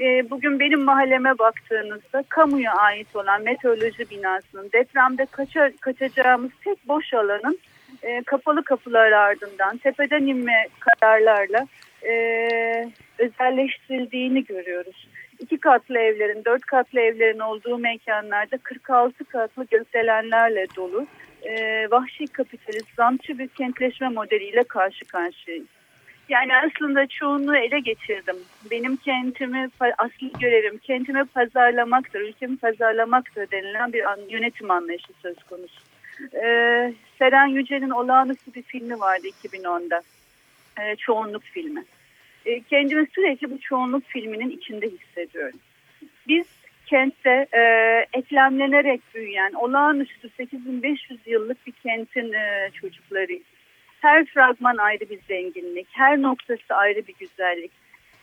E, bugün benim mahalleme baktığınızda kamuya ait olan meteoroloji binasının depremde kaça, kaçacağımız tek boş alanın e, kapalı kapılar ardından tepeden inme kararlarla e, özelleştirildiğini görüyoruz. İki katlı evlerin, dört katlı evlerin olduğu mekanlarda 46 katlı gökdelenlerle dolu e, vahşi kapitalist, zamçı bir kentleşme modeliyle karşı karşıyayız. Yani aslında çoğunluğu ele geçirdim. Benim kentimi, asli görevim kentimi pazarlamaktır, ülkemi pazarlamaktır denilen bir yönetim anlayışı söz konusu. Ee, Seren Yücel'in olağanüstü bir filmi vardı 2010'da. Ee, çoğunluk filmi. Ee, kendimi sürekli bu çoğunluk filminin içinde hissediyorum. Biz kentte e, eklemlenerek büyüyen olağanüstü 8500 yıllık bir kentin e, çocuklarıyız. Her fragman ayrı bir zenginlik, her noktası ayrı bir güzellik.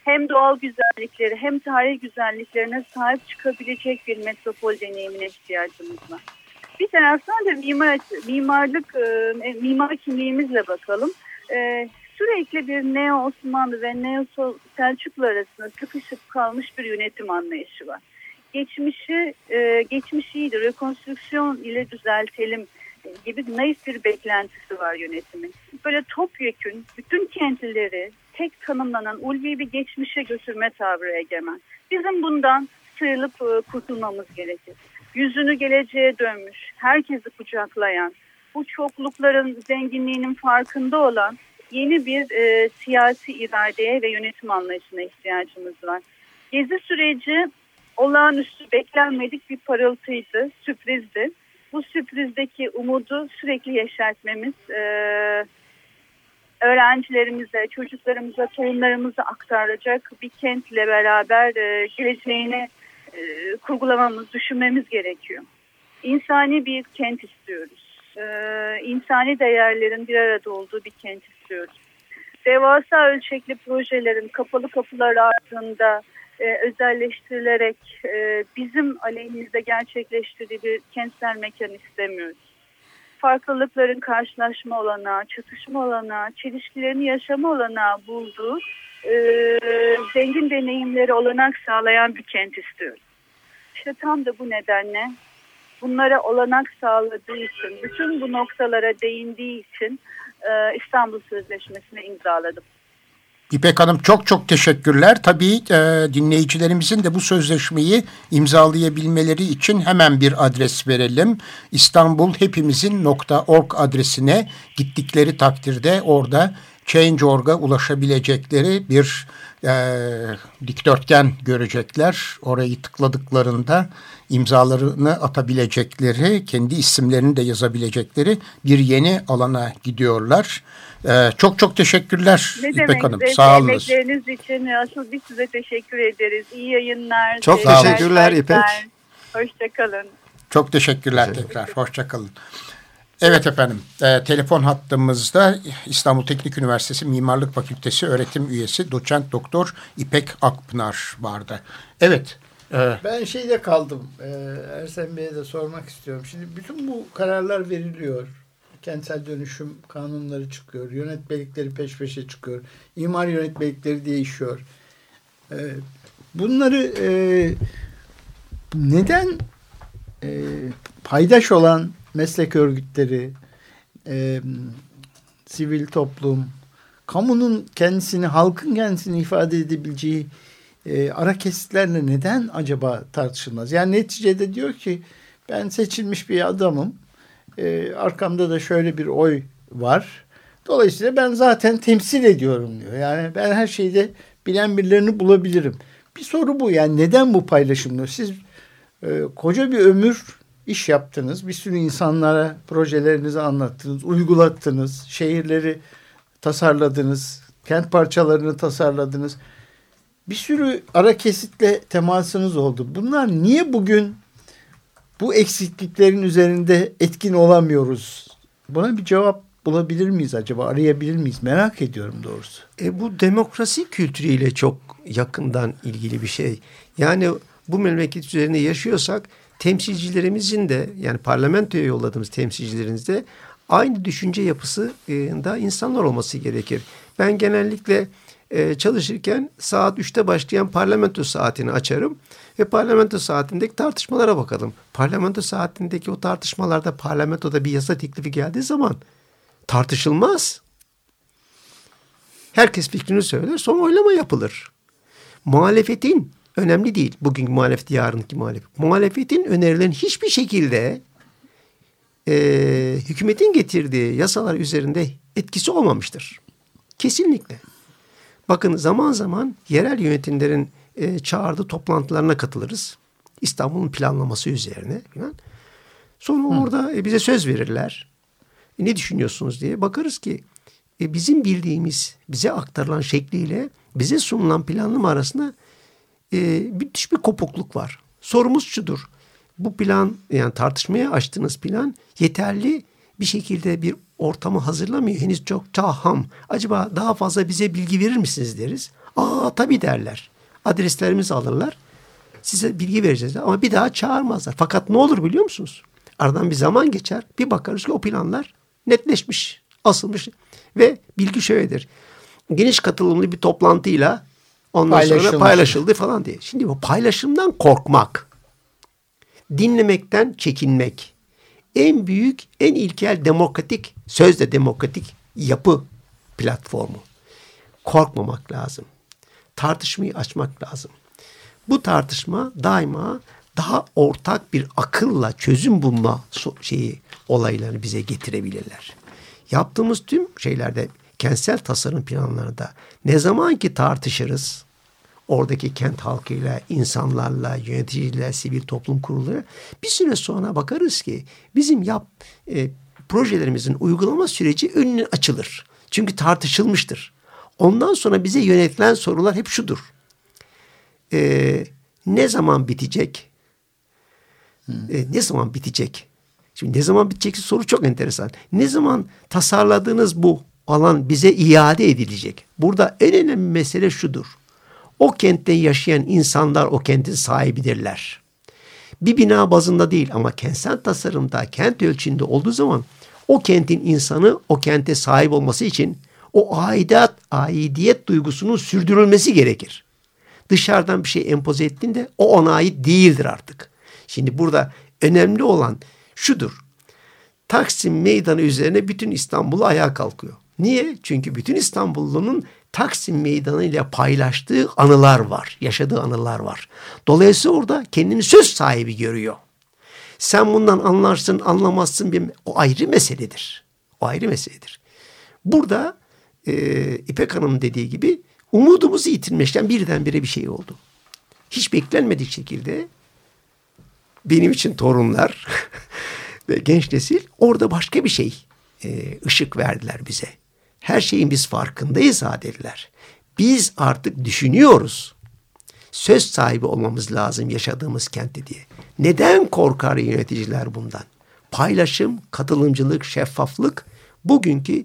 Hem doğal güzellikleri hem tarih güzelliklerine sahip çıkabilecek bir metropol deneyimine ihtiyacımız var. Bir taraftan da mimar, mimarlık, e, mimar kimliğimizle bakalım. E, sürekli bir Neo Osmanlı ve Neo Selçuklu arasında sıkışıp kalmış bir yönetim anlayışı var. Geçmişi, e, geçmiş iyidir, rekonstrüksiyon ile düzeltelim gibi naif bir beklentisi var yönetimin. Böyle topyekün bütün kentlileri tek tanımlanan ulvi bir geçmişe götürme tavrı egemen. Bizim bundan sıyrılıp e, kurtulmamız gerekir. Yüzünü geleceğe dönmüş, herkesi kucaklayan, bu çoklukların zenginliğinin farkında olan yeni bir e, siyasi iradeye ve yönetim anlayışına ihtiyacımız var. Gezi süreci olağanüstü beklenmedik bir parıltıydı, sürprizdi bu sürprizdeki umudu sürekli yeşertmemiz, e, öğrencilerimize, çocuklarımıza, torunlarımıza aktaracak bir kentle beraber e, geleceğini e, kurgulamamız, düşünmemiz gerekiyor. İnsani bir kent istiyoruz. E, insani değerlerin bir arada olduğu bir kent istiyoruz. Devasa ölçekli projelerin kapalı kapılar ardında e, özelleştirilerek e, bizim aleyhimizde gerçekleştirdiği bir kentsel mekan istemiyoruz. Farklılıkların karşılaşma olanağı, çatışma olanağı, çelişkilerini yaşama olanağı bulduğu e, zengin deneyimleri olanak sağlayan bir kent istiyoruz. İşte tam da bu nedenle bunlara olanak sağladığı için, bütün bu noktalara değindiği için e, İstanbul Sözleşmesi'ni imzaladım. İpek Hanım çok çok teşekkürler. Tabii e, dinleyicilerimizin de bu sözleşmeyi imzalayabilmeleri için hemen bir adres verelim. İstanbul hepimizin .org adresine gittikleri takdirde orada Change.org'a ulaşabilecekleri bir e, dikdörtgen görecekler. Orayı tıkladıklarında imzalarını atabilecekleri, kendi isimlerini de yazabilecekleri bir yeni alana gidiyorlar. Ee, çok çok teşekkürler ne İpek demek, Hanım. Sağ olun. Emekleriniz için asıl biz size teşekkür ederiz. İyi yayınlar. Çok teşekkürler İpek. Hoşçakalın. Çok teşekkürler tekrar. Hoşçakalın. Evet efendim, e, telefon hattımızda İstanbul Teknik Üniversitesi Mimarlık Fakültesi öğretim üyesi doçent doktor İpek Akpınar vardı. Evet. E, ben şeyde kaldım. E, Ersen Bey'e de sormak istiyorum. Şimdi bütün bu kararlar veriliyor. Kentsel dönüşüm kanunları çıkıyor. Yönetmelikleri peş peşe çıkıyor. İmar yönetmelikleri değişiyor. E, bunları e, neden e, paydaş olan meslek örgütleri, e, sivil toplum, kamunun kendisini, halkın kendisini ifade edebileceği e, ara kesitlerle neden acaba tartışılmaz? Yani neticede diyor ki ben seçilmiş bir adamım. E, arkamda da şöyle bir oy var. Dolayısıyla ben zaten temsil ediyorum diyor. Yani ben her şeyde bilen birilerini bulabilirim. Bir soru bu. Yani neden bu paylaşım diyor? Siz e, koca bir ömür iş yaptınız. Bir sürü insanlara projelerinizi anlattınız, uygulattınız, şehirleri tasarladınız, kent parçalarını tasarladınız. Bir sürü ara kesitle temasınız oldu. Bunlar niye bugün bu eksikliklerin üzerinde etkin olamıyoruz? Buna bir cevap bulabilir miyiz acaba? Arayabilir miyiz? Merak ediyorum doğrusu. E, bu demokrasi kültürüyle çok yakından ilgili bir şey. Yani bu memleket üzerinde yaşıyorsak temsilcilerimizin de yani parlamentoya yolladığımız temsilcilerimizde aynı düşünce yapısında insanlar olması gerekir. Ben genellikle e, çalışırken saat 3'te başlayan parlamento saatini açarım ve parlamento saatindeki tartışmalara bakalım. Parlamento saatindeki o tartışmalarda parlamentoda bir yasa teklifi geldiği zaman tartışılmaz. Herkes fikrini söyler sonra oylama yapılır. Muhalefetin önemli değil. Bugünkü muhalefet, yarınki muhalefet. Muhalefetin önerilerin hiçbir şekilde e, hükümetin getirdiği yasalar üzerinde etkisi olmamıştır. Kesinlikle. Bakın zaman zaman yerel yönetimlerin e, çağırdığı toplantılarına katılırız. İstanbul'un planlaması üzerine falan. Sonra Hı. orada e, bize söz verirler. E, ne düşünüyorsunuz diye bakarız ki e, bizim bildiğimiz, bize aktarılan şekliyle bize sunulan planlama arasında e, müthiş bir kopukluk var. Sorumuz şudur. Bu plan yani tartışmaya açtığınız plan yeterli bir şekilde bir ortamı hazırlamıyor. Henüz çok taham. Acaba daha fazla bize bilgi verir misiniz deriz. Aa tabii derler. Adreslerimizi alırlar. Size bilgi vereceğiz ama bir daha çağırmazlar. Fakat ne olur biliyor musunuz? Aradan bir zaman geçer. Bir bakarız ki o planlar netleşmiş, asılmış ve bilgi şöyledir. Geniş katılımlı bir toplantıyla Ondan sonra paylaşıldı falan diye. Şimdi bu paylaşımdan korkmak, dinlemekten çekinmek, en büyük, en ilkel demokratik, sözde demokratik yapı platformu. Korkmamak lazım. Tartışmayı açmak lazım. Bu tartışma daima daha ortak bir akılla çözüm bulma şeyi olaylarını bize getirebilirler. Yaptığımız tüm şeylerde kentsel tasarım planlarında ne zaman ki tartışırız, oradaki kent halkıyla, insanlarla, yöneticilerle, sivil toplum kurulları bir süre sonra bakarız ki bizim yap e, projelerimizin uygulama süreci önüne açılır. Çünkü tartışılmıştır. Ondan sonra bize yönetilen sorular hep şudur. E, ne zaman bitecek? E, ne zaman bitecek? Şimdi ne zaman bitecek soru çok enteresan. Ne zaman tasarladığınız bu alan bize iade edilecek? Burada en önemli mesele şudur. O kentte yaşayan insanlar o kentin sahibidirler. Bir bina bazında değil ama kentsel tasarımda, kent ölçüğünde olduğu zaman o kentin insanı o kente sahip olması için o aidat, aidiyet duygusunun sürdürülmesi gerekir. Dışarıdan bir şey empoze ettiğinde o ona ait değildir artık. Şimdi burada önemli olan şudur. Taksim meydanı üzerine bütün İstanbul ayağa kalkıyor. Niye? Çünkü bütün İstanbullunun Taksim Meydanı ile paylaştığı anılar var. Yaşadığı anılar var. Dolayısıyla orada kendini söz sahibi görüyor. Sen bundan anlarsın anlamazsın bir o ayrı meseledir. O ayrı meseledir. Burada e, İpek Hanım dediği gibi umudumuzu yitirmişken birdenbire bir şey oldu. Hiç beklenmedik şekilde benim için torunlar ve genç nesil orada başka bir şey e, ışık verdiler bize. Her şeyin biz farkındayız ha. Biz artık düşünüyoruz. Söz sahibi olmamız lazım yaşadığımız kentte diye. Neden korkar yöneticiler bundan? Paylaşım, katılımcılık, şeffaflık bugünkü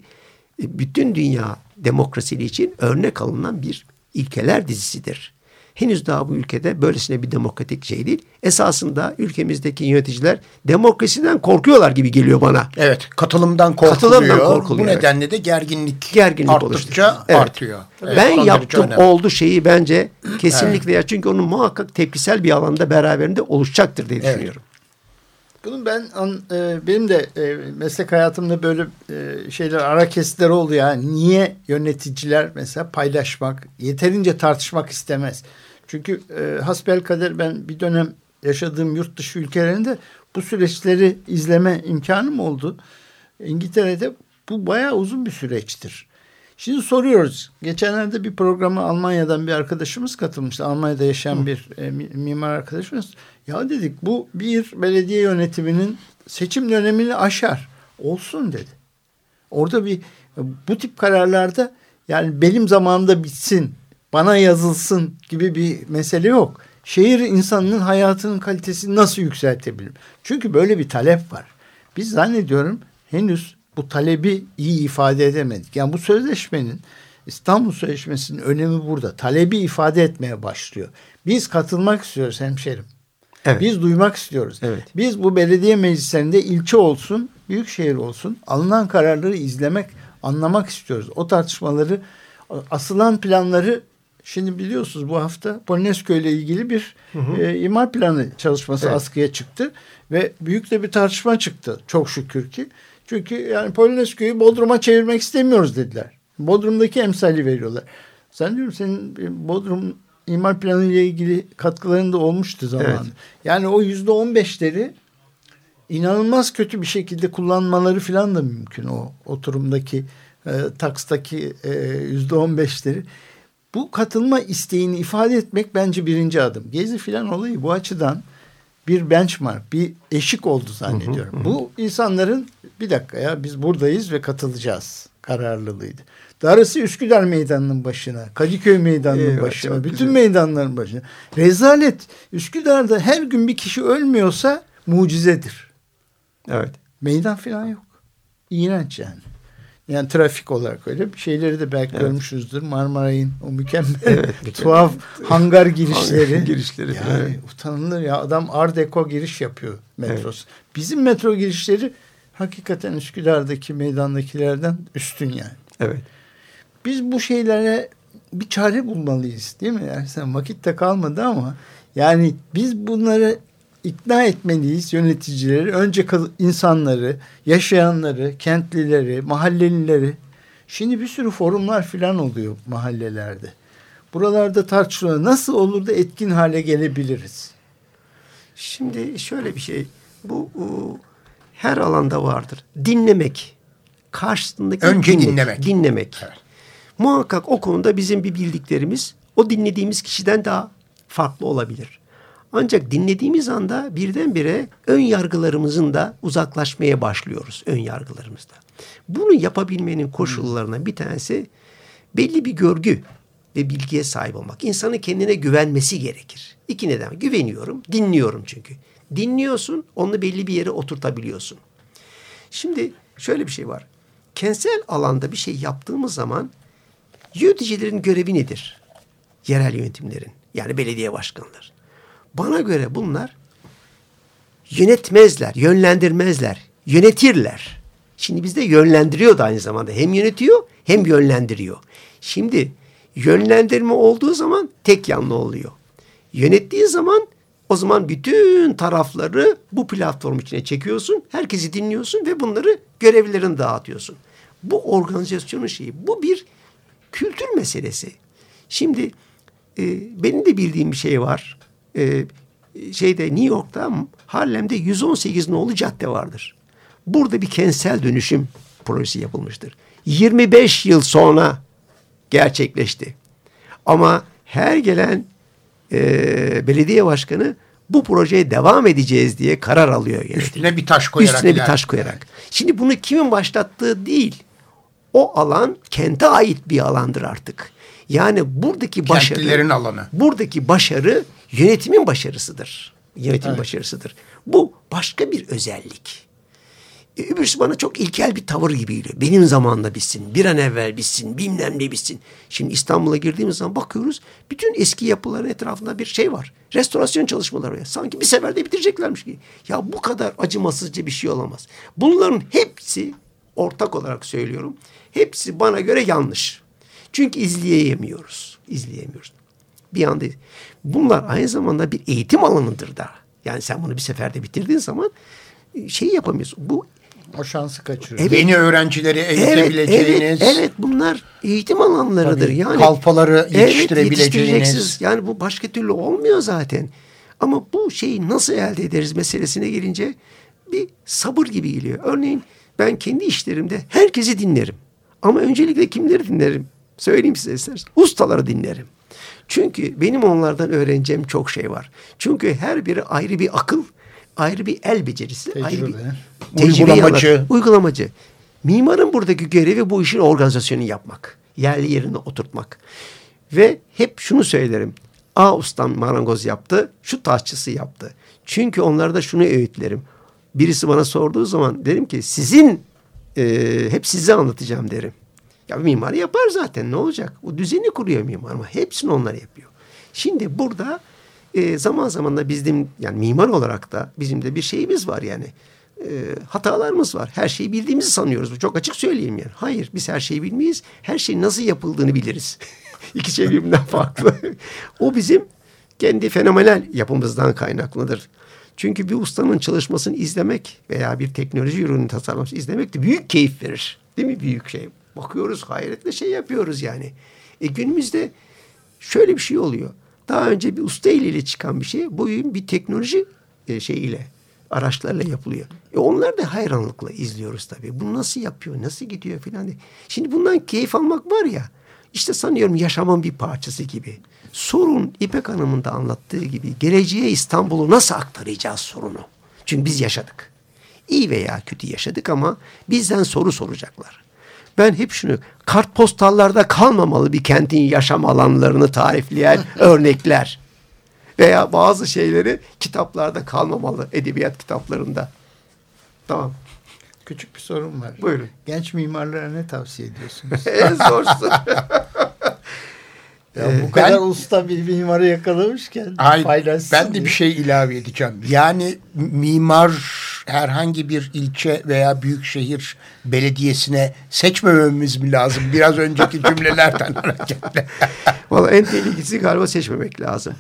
e, bütün dünya demokrasili için örnek alınan bir ilkeler dizisidir. Henüz daha bu ülkede böylesine bir demokratik şey değil. Esasında ülkemizdeki yöneticiler demokrasiden korkuyorlar gibi geliyor bana. Evet, katılımdan korkuluyor. Katılımdan korkuluyor. Bu nedenle de gerginlik, gerginlik arttıkça evet. artıyor. Evet, ben yaptım oldu şeyi bence kesinlikle evet. ya çünkü onun muhakkak tepkisel bir alanda beraberinde oluşacaktır diye evet. düşünüyorum. Bunu ben e, benim de e, meslek hayatımda böyle e, şeyler ara kesitler oldu ya. Niye yöneticiler mesela paylaşmak, yeterince tartışmak istemez? Çünkü e, hasbel kader ben bir dönem yaşadığım yurt dışı ülkelerinde bu süreçleri izleme imkanım oldu. İngiltere'de bu bayağı uzun bir süreçtir. Şimdi soruyoruz. Geçenlerde bir programa Almanya'dan bir arkadaşımız katılmıştı. Almanya'da yaşayan bir e, mimar arkadaşımız. Ya dedik bu bir belediye yönetiminin seçim dönemini aşar. Olsun dedi. Orada bir bu tip kararlarda yani benim zamanımda bitsin, bana yazılsın gibi bir mesele yok. Şehir insanının hayatının kalitesini nasıl yükseltebilirim? Çünkü böyle bir talep var. Biz zannediyorum henüz bu talebi iyi ifade edemedik. Yani bu sözleşmenin İstanbul Sözleşmesi'nin önemi burada. Talebi ifade etmeye başlıyor. Biz katılmak istiyoruz hemşerim. Evet. Biz duymak istiyoruz. Evet. Biz bu belediye meclislerinde ilçe olsun, büyükşehir olsun alınan kararları izlemek, anlamak istiyoruz. O tartışmaları, asılan planları şimdi biliyorsunuz bu hafta Polinesko ile ilgili bir hı hı. E, imar planı çalışması evet. askıya çıktı ve büyük de bir tartışma çıktı çok şükür ki. Çünkü yani Polinesko'yu Bodrum'a çevirmek istemiyoruz dediler. Bodrum'daki emsali veriyorlar. Sen diyorum senin Bodrum imar planı ile ilgili katkıların da olmuştu zamanında. Evet. Yani o yüzde on beşleri inanılmaz kötü bir şekilde kullanmaları falan da mümkün o oturumdaki e, takstaki e, yüzde on beşleri. Bu katılma isteğini ifade etmek bence birinci adım. Gezi filan olayı bu açıdan bir benchmark, bir eşik oldu zannediyorum. Hı hı hı. Bu insanların bir dakika ya biz buradayız ve katılacağız kararlılığıydı. Darısı Üsküdar Meydanı'nın başına, Kadıköy Meydanı'nın Eyvah, başına, bütün güzel. meydanların başına. Rezalet. Üsküdar'da her gün bir kişi ölmüyorsa mucizedir. Evet. Meydan falan yok. İğrenç yani. Yani trafik olarak öyle şeyleri de belki evet. görmüşüzdür. Marmaray'ın o mükemmel, evet, tuhaf hangar girişleri. Hangar girişleri. Yani evet. utanılır ya adam Art Deco giriş yapıyor metros. Evet. Bizim metro girişleri hakikaten Üsküdar'daki meydandakilerden üstün yani. Evet. Biz bu şeylere bir çare bulmalıyız değil mi? Yani sen vakit de kalmadı ama yani biz bunları ikna etmeliyiz yöneticileri. Önce insanları, yaşayanları, kentlileri, mahallelileri. Şimdi bir sürü forumlar filan oluyor mahallelerde. Buralarda tartışılıyor. Nasıl olur da etkin hale gelebiliriz? Şimdi şöyle bir şey. Bu, bu her alanda vardır. Dinlemek. Karşısındaki Önce dinlemek. Dinlemek. dinlemek. Evet. Muhakkak o konuda bizim bir bildiklerimiz o dinlediğimiz kişiden daha farklı olabilir. Ancak dinlediğimiz anda birdenbire ön yargılarımızın da uzaklaşmaya başlıyoruz ön yargılarımızda. Bunu yapabilmenin koşullarından bir tanesi belli bir görgü ve bilgiye sahip olmak. İnsanın kendine güvenmesi gerekir. İki neden. Güveniyorum, dinliyorum çünkü. Dinliyorsun, onu belli bir yere oturtabiliyorsun. Şimdi şöyle bir şey var. Kentsel alanda bir şey yaptığımız zaman yöneticilerin görevi nedir? Yerel yönetimlerin yani belediye başkanları. Bana göre bunlar yönetmezler, yönlendirmezler, yönetirler. Şimdi bizde yönlendiriyor da aynı zamanda. Hem yönetiyor hem yönlendiriyor. Şimdi yönlendirme olduğu zaman tek yanlı oluyor. Yönettiği zaman o zaman bütün tarafları bu platform içine çekiyorsun. Herkesi dinliyorsun ve bunları görevlerini dağıtıyorsun. Bu organizasyonun şeyi. Bu bir kültür meselesi. Şimdi e, benim de bildiğim bir şey var e, şeyde New York'ta Harlem'de 118 nolu cadde vardır. Burada bir kentsel dönüşüm projesi yapılmıştır. 25 yıl sonra gerçekleşti. Ama her gelen e, belediye başkanı bu projeye devam edeceğiz diye karar alıyor yönetim. Üstüne bir taş koyarak. Üstüne bir taş koyarak. Şimdi bunu kimin başlattığı değil. O alan kente ait bir alandır artık. Yani buradaki başarı Kentlilerin alanı. Buradaki başarı yönetimin başarısıdır. Yönetim evet. başarısıdır. Bu başka bir özellik. E, öbürsü bana çok ilkel bir tavır gibi geliyor. Benim zamanında bitsin, bir an evvel bitsin, bilmem ne bitsin. Şimdi İstanbul'a girdiğimiz zaman bakıyoruz, bütün eski yapıların etrafında bir şey var. Restorasyon çalışmaları var. Sanki bir seferde bitireceklermiş gibi. Ya bu kadar acımasızca bir şey olamaz. Bunların hepsi, ortak olarak söylüyorum, hepsi bana göre yanlış. Çünkü izleyemiyoruz. İzleyemiyoruz. Bir anda bunlar aynı zamanda bir eğitim alanıdır da. Yani sen bunu bir seferde bitirdiğin zaman e, şey yapamıyorsun. Bu o şansı kaçırıyor. Evet. Yeni öğrencileri eğitebileceğiniz. Evet, evet, evet bunlar eğitim alanlarıdır. Tabii, yani kalfaları yetiştirebileceğiniz. Evet, yani bu başka türlü olmuyor zaten. Ama bu şeyi nasıl elde ederiz meselesine gelince bir sabır gibi geliyor. Örneğin ben kendi işlerimde herkesi dinlerim. Ama öncelikle kimleri dinlerim? Söyleyeyim size isterseniz. Ustaları dinlerim. Çünkü benim onlardan öğreneceğim çok şey var. Çünkü her biri ayrı bir akıl, ayrı bir el becerisi, Tecrübe. ayrı bir uygulamacı. uygulamacı. Mimarın buradaki görevi bu işin organizasyonu yapmak. Yerli yerine oturtmak. Ve hep şunu söylerim. A ustam marangoz yaptı, şu taşçısı yaptı. Çünkü onlarda şunu öğütlerim. Birisi bana sorduğu zaman derim ki sizin e, hep size anlatacağım derim. Ya mimar yapar zaten ne olacak? O düzeni kuruyor mimar ama hepsini onlar yapıyor. Şimdi burada e, zaman zaman da bizim yani mimar olarak da bizim de bir şeyimiz var yani. E, hatalarımız var. Her şeyi bildiğimizi sanıyoruz. Çok açık söyleyeyim yani. Hayır biz her şeyi bilmeyiz. Her şeyin nasıl yapıldığını biliriz. İki şey birbirinden farklı. o bizim kendi fenomenal yapımızdan kaynaklıdır. Çünkü bir ustanın çalışmasını izlemek veya bir teknoloji ürünü tasarlaması izlemek de büyük keyif verir. Değil mi büyük şey? Bakıyoruz hayretle şey yapıyoruz yani. E günümüzde şöyle bir şey oluyor. Daha önce bir usta eliyle çıkan bir şey bugün bir teknoloji e, şeyiyle araçlarla yapılıyor. E onlar da hayranlıkla izliyoruz tabii. Bu nasıl yapıyor, nasıl gidiyor filan diye. Şimdi bundan keyif almak var ya. İşte sanıyorum yaşamın bir parçası gibi. Sorun İpek Hanım'ın da anlattığı gibi geleceğe İstanbul'u nasıl aktaracağız sorunu. Çünkü biz yaşadık. İyi veya kötü yaşadık ama bizden soru soracaklar. Ben hep şunu kartpostallarda kalmamalı bir kentin yaşam alanlarını tarifleyen örnekler. Veya bazı şeyleri kitaplarda kalmamalı edebiyat kitaplarında. Tamam. Küçük bir sorun var. Buyurun. Genç mimarlara ne tavsiye ediyorsunuz? en zorsu. Ya bu kadar ben, usta bir mimarı yakalamışken hayır, Ben de diye. bir şey ilave edeceğim. Yani mimar herhangi bir ilçe veya büyük şehir belediyesine seçmememiz mi lazım? Biraz önceki cümlelerden hareketle. Valla en tehlikesi galiba seçmemek lazım.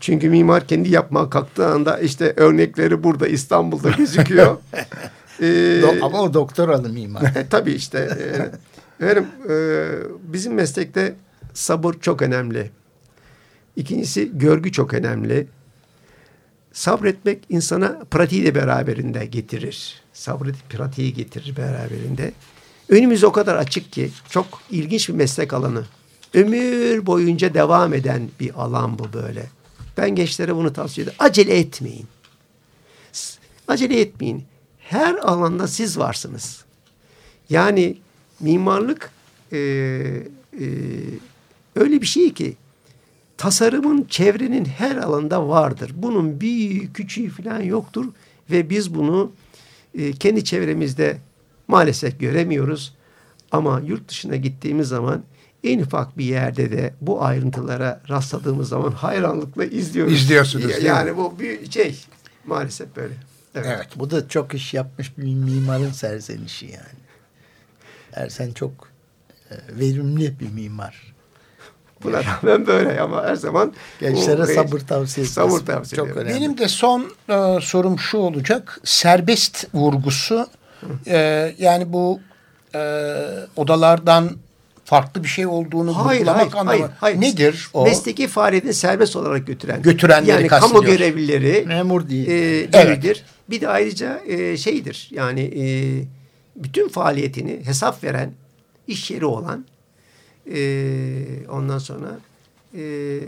Çünkü mimar kendi yapmaya kalktığı anda işte örnekleri burada İstanbul'da gözüküyor. ee, Ama o doktoralı mimar. tabii işte. E, efendim, e, bizim meslekte sabır çok önemli. İkincisi görgü çok önemli. Sabretmek insana pratiği de beraberinde getirir. Sabret pratiği getirir beraberinde. Önümüz o kadar açık ki çok ilginç bir meslek alanı. Ömür boyunca devam eden bir alan bu böyle. Ben gençlere bunu tavsiye ederim. Acele etmeyin. Acele etmeyin. Her alanda siz varsınız. Yani mimarlık e, e, öyle bir şey ki tasarımın çevrenin her alanda vardır. Bunun bir küçüğü falan yoktur ve biz bunu e, kendi çevremizde maalesef göremiyoruz. Ama yurt dışına gittiğimiz zaman en ufak bir yerde de bu ayrıntılara rastladığımız zaman hayranlıkla izliyoruz. İzliyorsunuz. Yani bu bir şey maalesef böyle. Evet. evet. Bu da çok iş yapmış bir mimarın serzenişi yani. Ersen çok e, verimli bir mimar. Buna rağmen böyle ama her zaman gençlere sabır tavsiye Sabır tavsiye Çok önemli. Benim de son e, sorum şu olacak. Serbest vurgusu e, yani bu e, odalardan farklı bir şey olduğunu hayır, hayır, hayır, hayır. Nedir o? Mesleki faaliyetini serbest olarak götüren. Götürenleri Yani kamu görevlileri. Memur değil. E, evet. Bir de ayrıca e, şeydir yani e, bütün faaliyetini hesap veren iş yeri olan e, ondan sonra e,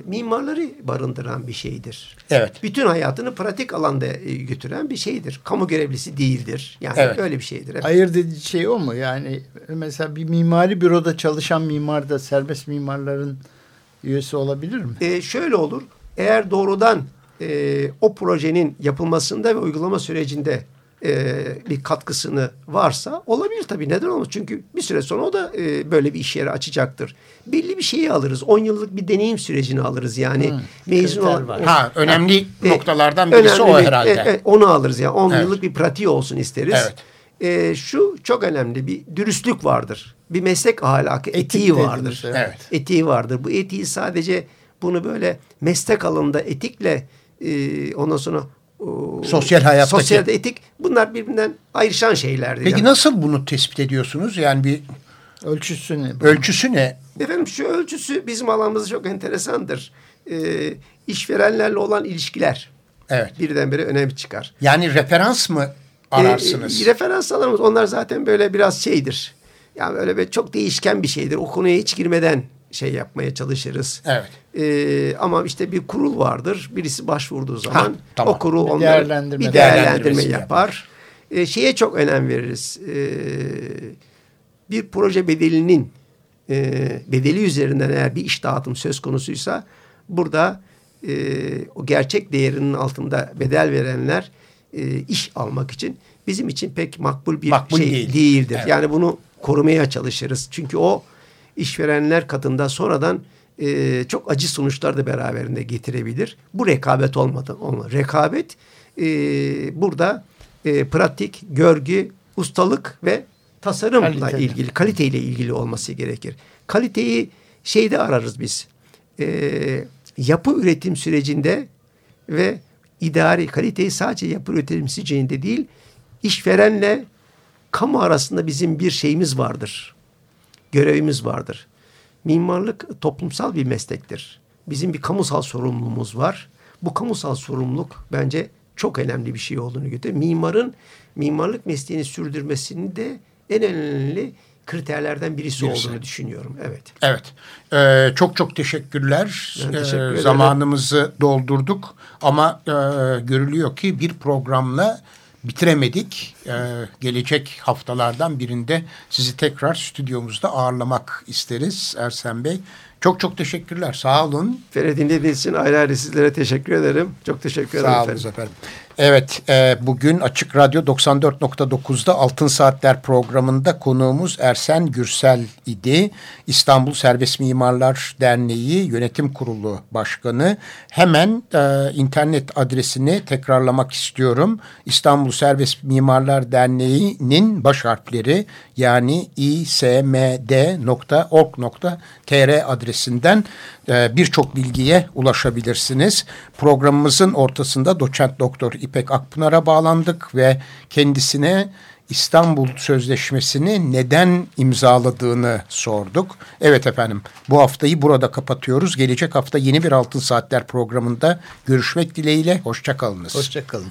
mimarları barındıran bir şeydir. Evet. Bütün hayatını pratik alanda e, götüren bir şeydir. Kamu görevlisi değildir. Yani evet. öyle bir şeydir. Evet. Hayır dediği şey o mu? Yani mesela bir mimari büroda çalışan mimar da serbest mimarların üyesi olabilir mi? E, şöyle olur. Eğer doğrudan e, o projenin yapılmasında ve uygulama sürecinde e, bir katkısını varsa olabilir tabii. Neden olmaz? Çünkü bir süre sonra o da e, böyle bir iş yeri açacaktır. Belli bir şeyi alırız. 10 yıllık bir deneyim sürecini alırız yani. Hmm, mezun olan. Var. Ha, önemli e, noktalardan birisi önemli, o herhalde. E, e, onu alırız yani. 10 evet. yıllık bir pratiği olsun isteriz. Evet. E, şu çok önemli bir dürüstlük vardır. Bir meslek ahlakı, Etik etiği vardır. Evet. Etiği vardır. Bu etiği sadece bunu böyle meslek alanında etikle e, ondan sonra sosyal hayattaki sosyal etik bunlar birbirinden ayrışan şeylerdi. Peki yani. nasıl bunu tespit ediyorsunuz? Yani bir ölçüsü ne? Ölçüsü ne? Efendim şu ölçüsü bizim alanımızda çok enteresandır. Ee, işverenlerle olan ilişkiler. Evet. Birdenbire önemli çıkar. Yani referans mı ararsınız? E, referans alırız. Onlar zaten böyle biraz şeydir. Yani böyle bir çok değişken bir şeydir. O konuya hiç girmeden şey yapmaya çalışırız. Evet. Ee, ama işte bir kurul vardır. Birisi başvurduğu zaman ha, tamam. o kurul bir onları değerlendirme, bir değerlendirme yapar. Ee, şeye çok önem veririz. Ee, bir proje bedelinin e, bedeli üzerinden eğer bir iş dağıtım söz konusuysa burada e, o gerçek değerinin altında bedel verenler e, iş almak için bizim için pek makbul bir makbul şey değil. değildir. Evet. Yani bunu korumaya çalışırız. Çünkü o işverenler katında sonradan e, çok acı sonuçlar da beraberinde getirebilir. Bu rekabet olmadan olma. Rekabet e, burada e, pratik, görgü, ustalık ve tasarımla Kaliteli. ilgili, kaliteyle ilgili olması gerekir. Kaliteyi şeyde ararız biz. E, yapı üretim sürecinde ve idari kaliteyi sadece yapı üretim sürecinde değil, işverenle kamu arasında bizim bir şeyimiz vardır görevimiz vardır. Mimarlık toplumsal bir meslektir. Bizim bir kamusal sorumluluğumuz var. Bu kamusal sorumluluk bence çok önemli bir şey olduğunu götürüyor. Mimarın mimarlık mesleğini sürdürmesini de en önemli kriterlerden birisi, birisi. olduğunu düşünüyorum. Evet. Evet. Ee, çok çok teşekkürler. teşekkür ee, zamanımızı doldurduk ama e, görülüyor ki bir programla bitiremedik. Ee, gelecek haftalardan birinde sizi tekrar stüdyomuzda ağırlamak isteriz Ersen Bey. Çok çok teşekkürler. Sağ olun. Beni dinlediğiniz için ayrı ayrı sizlere teşekkür ederim. Çok teşekkür ederim Sağ olun efendim. efendim. Evet, e, bugün Açık Radyo 94.9'da Altın Saatler programında konuğumuz Ersen Gürsel idi. İstanbul Serbest Mimarlar Derneği Yönetim Kurulu Başkanı. Hemen e, internet adresini tekrarlamak istiyorum. İstanbul Serbest Mimarlar Derneği'nin baş harfleri yani ismd.org.tr adresinden e, birçok bilgiye ulaşabilirsiniz. Programımızın ortasında doçent doktor İpek Akpınar'a bağlandık ve kendisine İstanbul Sözleşmesi'ni neden imzaladığını sorduk. Evet efendim bu haftayı burada kapatıyoruz. Gelecek hafta yeni bir Altın Saatler programında görüşmek dileğiyle. Hoşçakalınız. Hoşçakalın.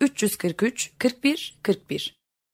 343 41 41